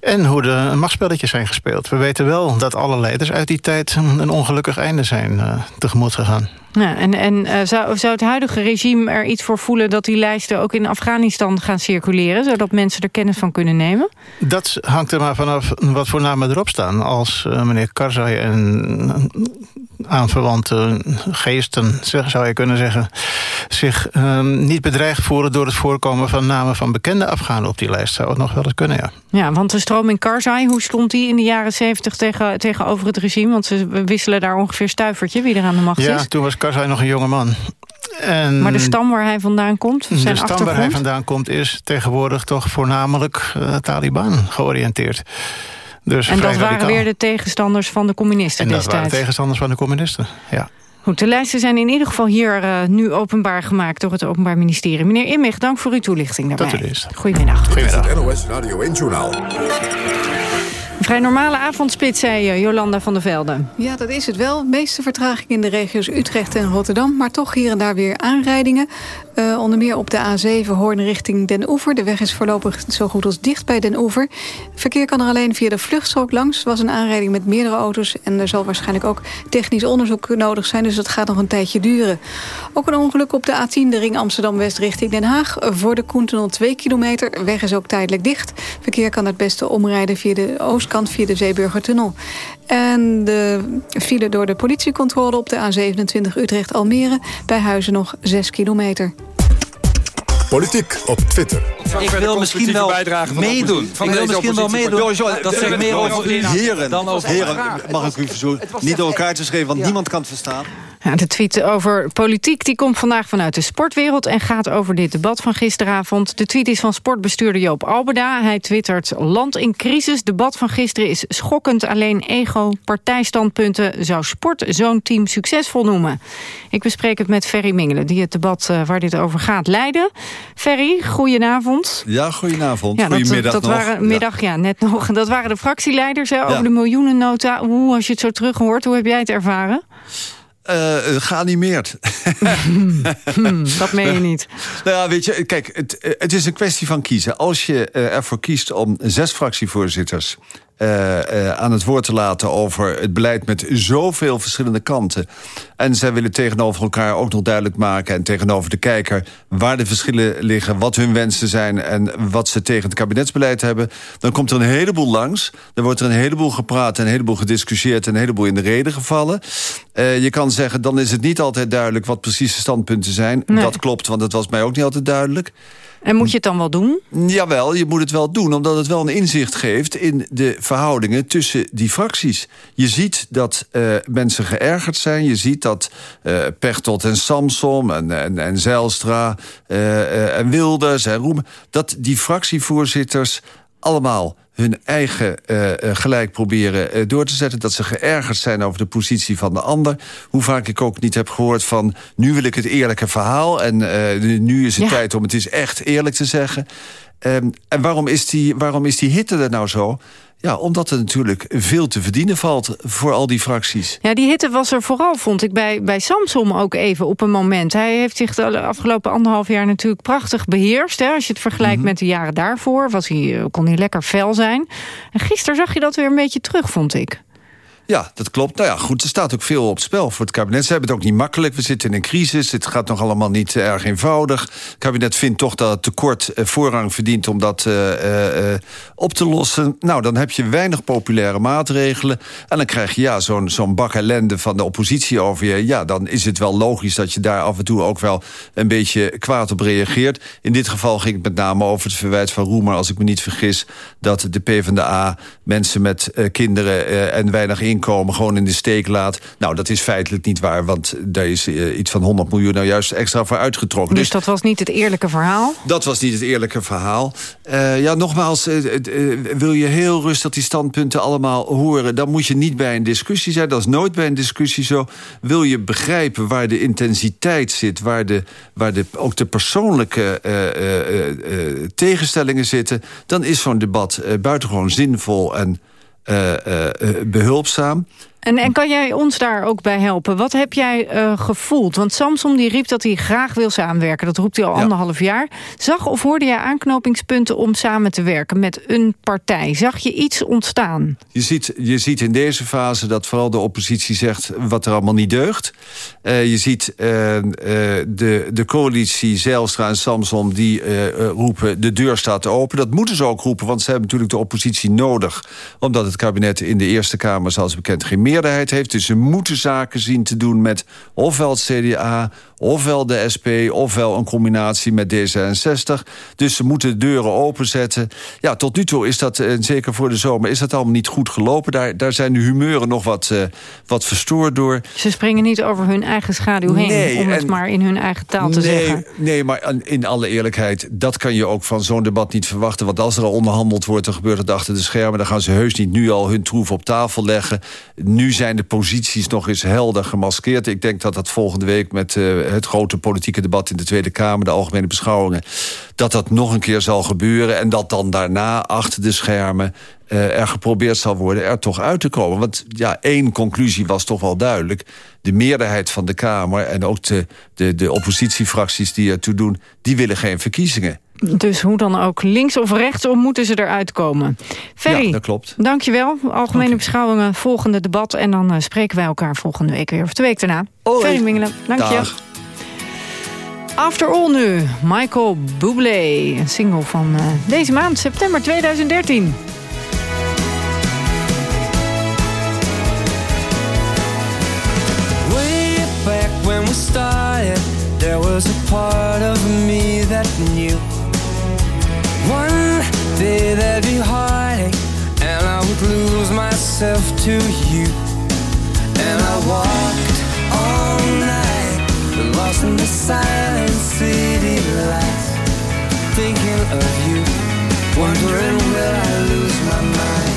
En hoe de machtspelletjes zijn gespeeld. We weten wel dat alle leiders uit die tijd een ongelukkig einde zijn uh, tegemoet gegaan. Ja, en en uh, zou, zou het huidige regime er iets voor voelen... dat die lijsten ook in Afghanistan gaan circuleren... zodat mensen er kennis van kunnen nemen? Dat hangt er maar vanaf wat voor namen erop staan. Als uh, meneer Karzai en aanverwante geesten, zou je kunnen zeggen... zich uh, niet bedreigd voelen door het voorkomen van namen van bekende Afghanen op die lijst... zou het nog wel eens kunnen, ja. Ja, want de stroom in Karzai, hoe stond die in de jaren zeventig tegen, tegenover het regime? Want ze wisselen daar ongeveer stuivertje wie er aan de macht ja, is. Ja, toen was Karzai nog een jonge man. En maar de stam waar hij vandaan komt? Zijn de stam waar hij vandaan komt is tegenwoordig toch voornamelijk uh, Taliban georiënteerd. Dus en dat waren weer de tegenstanders van de communisten en destijds? dat waren tegenstanders van de communisten, ja. Goed, de lijsten zijn in ieder geval hier uh, nu openbaar gemaakt door het Openbaar Ministerie. Meneer Immig, dank voor uw toelichting daarbij. Dat u is. Goedemiddag. Goedemiddag. Het NOS Radio 1 Journaal. Vrij normale avondspit, zei uh, Jolanda van der Velde. Ja, dat is het wel. Meeste vertraging in de regio's Utrecht en Rotterdam. Maar toch hier en daar weer aanrijdingen. Uh, onder meer op de A7 Hoorn richting Den Oever. De weg is voorlopig zo goed als dicht bij Den Oever. Verkeer kan er alleen via de vluchtstrook langs. Was een aanrijding met meerdere auto's. En er zal waarschijnlijk ook technisch onderzoek nodig zijn. Dus dat gaat nog een tijdje duren. Ook een ongeluk op de A10, de ring Amsterdam-West richting Den Haag. Voor de Koentunnel 2 kilometer. Weg is ook tijdelijk dicht. Verkeer kan het beste omrijden via de oostkant via de Zeeburgertunnel. En de file door de politiecontrole op de A27 Utrecht-Almere. Bij Huizen nog 6 kilometer. Politiek op Twitter. Ik wil misschien wel meedoen. Van ik wil misschien wel meedoen. Dat zegt meer over u heren, dan over heren, mag ik u verzoeken niet door elkaar te schrijven, want niemand kan het verstaan. Ja, de tweet over politiek die komt vandaag vanuit de sportwereld... en gaat over dit debat van gisteravond. De tweet is van sportbestuurder Joop Albeda. Hij twittert, land in crisis. Debat van gisteren is schokkend. Alleen ego, partijstandpunten zou sport zo'n team succesvol noemen. Ik bespreek het met Ferry Mingelen, die het debat uh, waar dit over gaat leiden. Ferry, goedenavond. Ja, goedenavond. Ja, Goedemiddag dat, dat nog. Waren, middag, ja. net nog. Dat waren de fractieleiders hè, over Ja. de miljoenennota. Hoe, als je het zo terug hoort, hoe heb jij het ervaren? Eh, geanimeerd. Hmm, dat meen je niet. Nou ja, weet je, kijk, het, eh, het is een kwestie van kiezen. Als je ervoor kiest om zes fractievoorzitters eh, eh, aan het woord te laten over het beleid met zoveel verschillende kanten. En zij willen tegenover elkaar ook nog duidelijk maken en tegenover de kijker waar de verschillen liggen, wat hun wensen zijn en wat ze tegen het kabinetsbeleid hebben. Dan komt er een heleboel langs. Dan wordt er een heleboel gepraat en een heleboel gediscussieerd en een heleboel in de reden gevallen. Eh, je kan zeggen, dan is het niet altijd duidelijk wat precies de standpunten zijn. Nee. Dat klopt, want dat was mij ook niet altijd duidelijk. En moet je het dan wel doen? Jawel, je moet het wel doen, omdat het wel een inzicht geeft... in de verhoudingen tussen die fracties. Je ziet dat eh, mensen geërgerd zijn. Je ziet dat eh Pechtold en Samsom en, en, en Zijlstra eh, en Wilders en Roemen... dat die fractievoorzitters allemaal hun eigen eh, eh, gelijk proberen eh, door te zetten. Dat ze geërgerd zijn over de positie van de ander. Hoe vaak ik ook niet heb gehoord van... nu wil ik het eerlijke verhaal en nu is het Ja. tijd om het eens echt eerlijk te zeggen. Ehm, en waarom is, die, waarom is die hitte er nou zo? Ja, omdat er natuurlijk veel te verdienen valt voor al die fracties. Ja, die hitte was er vooral, vond ik, bij, bij Samsom ook even op een moment. Hij heeft zich de afgelopen anderhalf jaar natuurlijk prachtig beheerst. Hè. Als je het vergelijkt Mhm. met de jaren daarvoor, was hij, eh, kon hij lekker fel zijn. En gisteren zag je dat weer een beetje terug, vond ik. Ja, dat klopt. Nou ja, goed, er staat ook veel op spel voor het kabinet. Ze hebben het ook niet makkelijk. We zitten in een crisis. Het gaat nog allemaal niet eh, erg eenvoudig. Het kabinet vindt toch dat het tekort eh, voorrang verdient om dat eh, op te lossen. Nou, dan heb je weinig populaire maatregelen. En dan krijg je ja, zo'n zo'n bak ellende van de oppositie over je. Ja, dan is het wel logisch dat je daar af en toe ook wel een beetje kwaad op reageert. In dit geval ging het met name over het verwijt van Roemer, als ik me niet vergis, dat de PvdA mensen met kinderen en weinig inkomen gewoon in de steek laat. Nou, dat is feitelijk niet waar, want daar is eh, iets van 100 miljoen nou juist extra voor uitgetrokken. Dus dat was niet het eerlijke verhaal. Dat was niet het eerlijke verhaal. Eh, ja, nogmaals, eh, wil je heel rustig die standpunten allemaal horen... dan moet je niet bij een discussie zijn. Dat is nooit bij een discussie zo. Wil je begrijpen waar de intensiteit zit... waar, de, waar de, ook de persoonlijke tegenstellingen zitten... dan is zo'n debat buitengewoon zinvol en behulpzaam. En, en kan jij ons daar ook bij helpen? Wat heb jij eh, gevoeld? Want Samson die riep dat hij graag wil samenwerken. Dat roept hij al anderhalf jaar. Zag of hoorde jij aanknopingspunten om samen te werken met een partij? Zag je iets ontstaan? Je ziet, je ziet in deze fase dat vooral de oppositie zegt wat er allemaal niet deugt. Eh, je ziet eh, de, de coalitie Zijlstra en Samson die roepen de deur staat open. Dat moeten ze ook roepen, want ze hebben natuurlijk de oppositie nodig. Omdat het kabinet in de Eerste Kamer, zoals bekend, geen meerderheid heeft. Dus ze moeten zaken zien te doen met ofwel het CDA Ofwel de SP, ofwel een combinatie met D66. Dus ze moeten de deuren openzetten. Ja, tot nu toe is dat, en zeker voor de zomer... is dat allemaal niet goed gelopen. Daar, daar zijn de humeuren nog wat, uh, wat verstoord door. Ze springen niet over hun eigen schaduw heen... Nee, om het maar in hun eigen taal te nee, zeggen. Nee, maar in alle eerlijkheid... dat kan je ook van zo'n debat niet verwachten. Want als er al onderhandeld wordt, dan gebeurt het achter de schermen. Dan gaan ze heus niet nu al hun troef op tafel leggen. Nu zijn de posities nog eens helder gemaskeerd. Ik denk dat dat volgende week met uh, het grote politieke debat... in de Tweede Kamer, de algemene beschouwingen... dat dat nog een keer zal gebeuren. En dat dan daarna achter de schermen uh, er geprobeerd zal worden er toch uit te komen. Want ja, één conclusie was toch wel duidelijk. De meerderheid van de Kamer en ook de, de, de oppositiefracties die ertoe doen... die willen geen verkiezingen. Dus hoe dan ook, links of rechtsom moeten ze eruit komen. Ferry, ja, dat klopt. dankjewel. Algemene okay. beschouwingen, volgende debat... en dan uh, spreken wij elkaar volgende week weer, of de week daarna. Hoi. Ferry Mingelen, dank je. After All nu, Michael Bublé. Een single van uh, deze maand, september 2013. when we started, there was a part of me that knew one day there'd be heartache, and I would lose myself to you. And I all in the silent city lights, thinking of you, wondering will I lose my mind.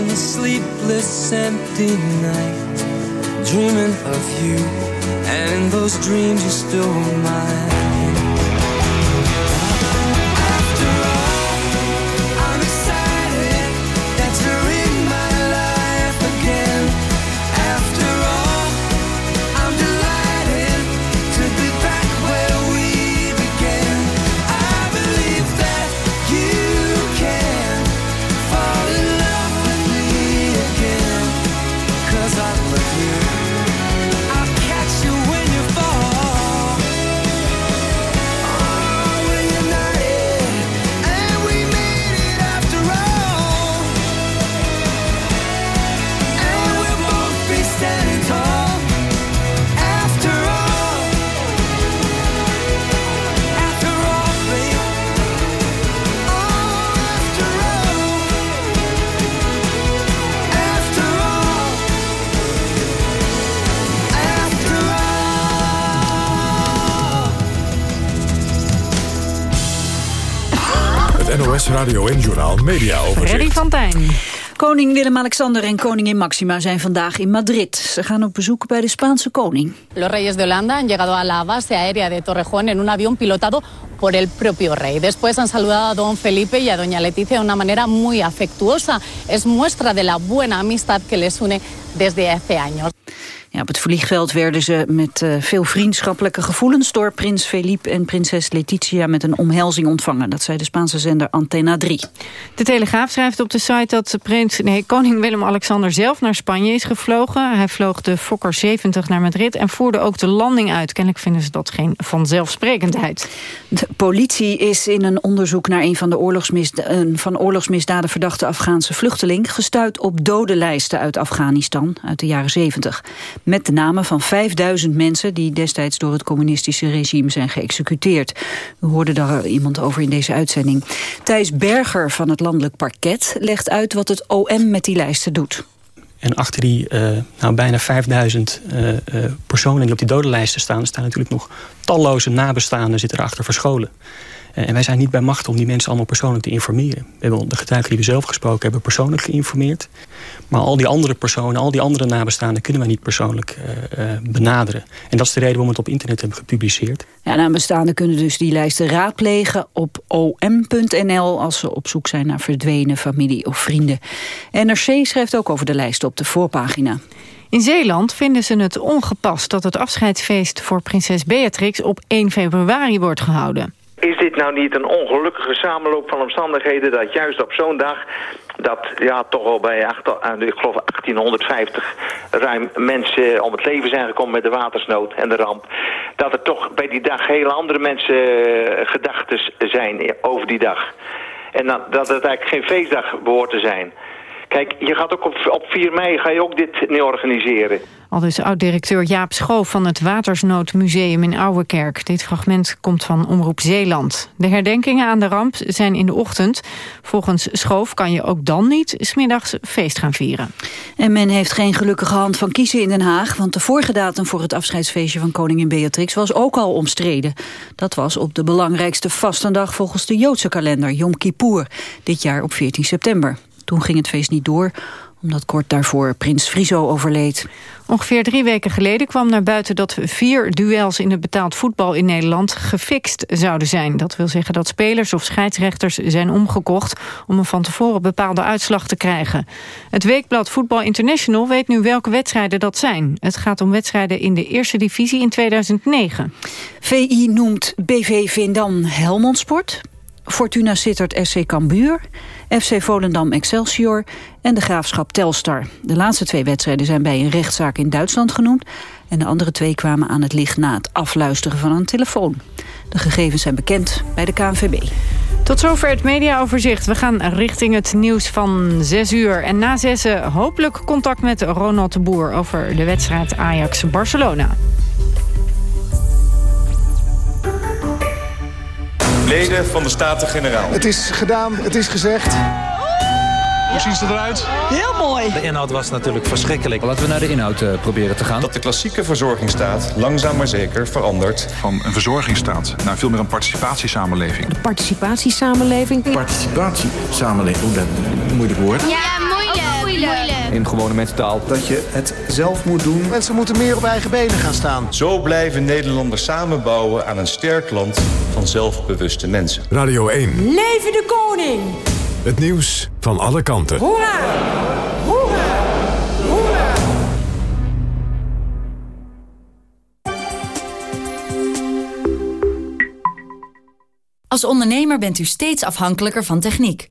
In a sleepless, empty night. Dreaming of you, and in those dreams you still mine. Radio en Journaal Media Overzicht. Freddy van Tijn. Koning Willem-Alexander en koningin Maxima zijn vandaag in Madrid. Ze gaan op bezoek bij de Spaanse koning. Los reyes de Holanda han llegado a la base aérea de Torrejón en un avión pilotado por el propio rey. Después han saludado a don Felipe y a doña Leticia de una manera muy afectuosa. Es muestra de la buena amistad que les une desde hace años. Ja, op het vliegveld werden ze met uh, veel vriendschappelijke gevoelens... door prins Felipe en prinses Letitia met een omhelzing ontvangen. Dat zei de Spaanse zender Antena 3. De Telegraaf schrijft op de site dat prins, nee, koning Willem-Alexander zelf naar Spanje is gevlogen. Hij vloog de Fokker 70 naar Madrid en voerde ook de landing uit. Kennelijk vinden ze dat geen vanzelfsprekendheid. De politie is in een onderzoek naar een van de oorlogsmisdaden, van oorlogsmisdaden verdachte Afghaanse vluchteling... gestuurd op dodenlijsten uit Afghanistan uit de jaren 70. Met de namen van 5000 mensen die destijds door het communistische regime zijn geëxecuteerd. We hoorden daar iemand over in deze uitzending. Thijs Berger van het Landelijk Parket legt uit wat het OM met die lijsten doet. En achter die uh, nou, bijna 5000 uh, uh, personen die op die dodenlijsten staan... staan natuurlijk nog talloze nabestaanden zitten erachter verscholen. Uh, en wij zijn niet bij macht om die mensen allemaal persoonlijk te informeren. We hebben de getuigen die we zelf gesproken hebben persoonlijk geïnformeerd. Maar al die andere personen, al die andere nabestaanden... kunnen wij niet persoonlijk uh, uh, benaderen. En dat is de reden waarom we het op internet hebben gepubliceerd. Ja, nabestaanden kunnen dus die lijsten raadplegen op om.nl... als ze op zoek zijn naar verdwenen familie of vrienden. NRC schrijft ook over de lijst op de voorpagina. In Zeeland vinden ze het ongepast dat het afscheidsfeest voor prinses Beatrix op 1 februari wordt gehouden. Is dit nou niet een ongelukkige samenloop van omstandigheden dat juist op zo'n dag dat ja, toch al bij, ik geloof 1850 ruim mensen om het leven zijn gekomen met de watersnood en de ramp. Dat er toch bij die dag hele andere mensen gedachten zijn over die dag. En dat, dat het eigenlijk geen feestdag behoort te zijn. Kijk, je gaat ook op, op 4 mei ga je ook dit organiseren. Al dus oud-directeur Jaap Schoof van het Watersnoodmuseum in Ouwekerk. Dit fragment komt van Omroep Zeeland. De herdenkingen aan de ramp zijn in de ochtend. Volgens Schoof kan je ook dan niet smiddags feest gaan vieren. En men heeft geen gelukkige hand van kiezen in Den Haag... want de vorige datum voor het afscheidsfeestje van koningin Beatrix... was ook al omstreden. Dat was op de belangrijkste vastendag volgens de Joodse kalender, Yom Kippur. Dit jaar op 14 september. Toen ging het feest niet door, omdat kort daarvoor prins Friso overleed. Ongeveer drie weken geleden kwam naar buiten dat vier duels in het betaald voetbal in Nederland gefixt zouden zijn. Dat wil zeggen dat spelers of scheidsrechters zijn omgekocht om een van tevoren bepaalde uitslag te krijgen. Het weekblad Voetbal International weet nu welke wedstrijden dat zijn. Het gaat om wedstrijden in de eerste divisie in 2009. VI noemt BV Vindam Helmond Sport, Fortuna Sittard SC Cambuur, FC Volendam Excelsior en de Graafschap Telstar. De laatste twee wedstrijden zijn bij een rechtszaak in Duitsland genoemd... en de andere twee kwamen aan het licht na het afluisteren van een telefoon. De gegevens zijn bekend bij de KNVB. Tot zover het mediaoverzicht. We gaan richting het nieuws van 6 uur. En na zessen hopelijk contact met Ronald de Boer... over de wedstrijd Ajax-Barcelona. Leden van de Staten-Generaal. Het is gedaan, het is gezegd. Hoe zien ze eruit? Heel mooi. De inhoud was natuurlijk verschrikkelijk. Laten we naar de inhoud uh, proberen te gaan. Dat de klassieke verzorgingsstaat langzaam maar zeker verandert. Van een verzorgingsstaat naar veel meer een participatiesamenleving. De participatiesamenleving. Participatiesamenleving, hoe dat moeilijk woord. Ja, moeilijk. Moeilijk. In gewone mensentaal. Dat je het zelf moet doen. Mensen moeten meer op eigen benen gaan staan. Zo blijven Nederlanders samenbouwen aan een sterk land van zelfbewuste mensen. Radio 1. Leven de koning! Het nieuws van alle kanten. Hoera! Hoera! Hoera! Als ondernemer bent u steeds afhankelijker van techniek.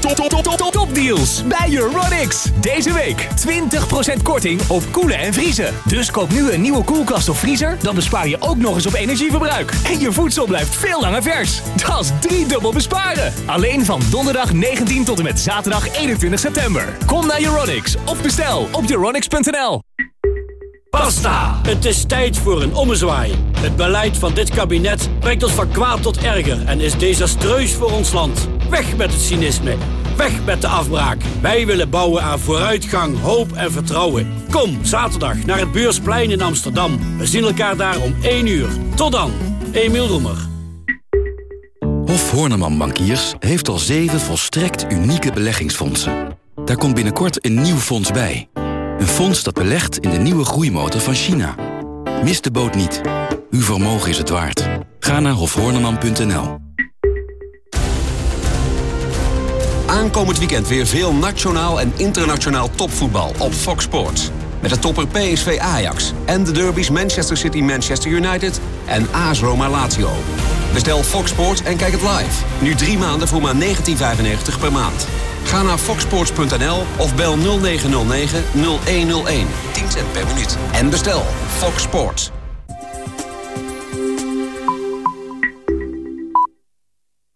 Topdeals bij Euronics. Deze week 20% korting op koelen en vriezen. Dus koop nu een nieuwe koelkast of vriezer, dan bespaar je ook nog eens op energieverbruik. En je voedsel blijft veel langer vers. Dat is driedubbel besparen. Alleen van donderdag 19 tot en met zaterdag 21 september. Kom naar Euronics of bestel op euronics.nl. Basta! Het is tijd voor een ommezwaai. Het beleid van dit kabinet brengt ons van kwaad tot erger en is desastreus voor ons land. Weg met het cynisme. Weg met de afbraak. Wij willen bouwen aan vooruitgang, hoop en vertrouwen. Kom zaterdag naar het Beursplein in Amsterdam. We zien elkaar daar om 1 uur. Tot dan, Emiel Roemer. Hof Horneman Bankiers heeft al zeven volstrekt unieke beleggingsfondsen. Daar komt binnenkort een nieuw fonds bij. Een fonds dat belegt in de nieuwe groeimotor van China. Mis de boot niet. Uw vermogen is het waard. Ga naar hofhorneman.nl. Aankomend weekend weer veel nationaal en internationaal topvoetbal op Fox Sports. Met de topper PSV Ajax en de derbies Manchester City Manchester United en AS Roma Lazio. Bestel Fox Sports en kijk het live. Nu drie maanden voor maar 19,95 per maand. Ga naar foxsports.nl of bel 0909 0101. 10 cent per minuut. En bestel Fox Sports.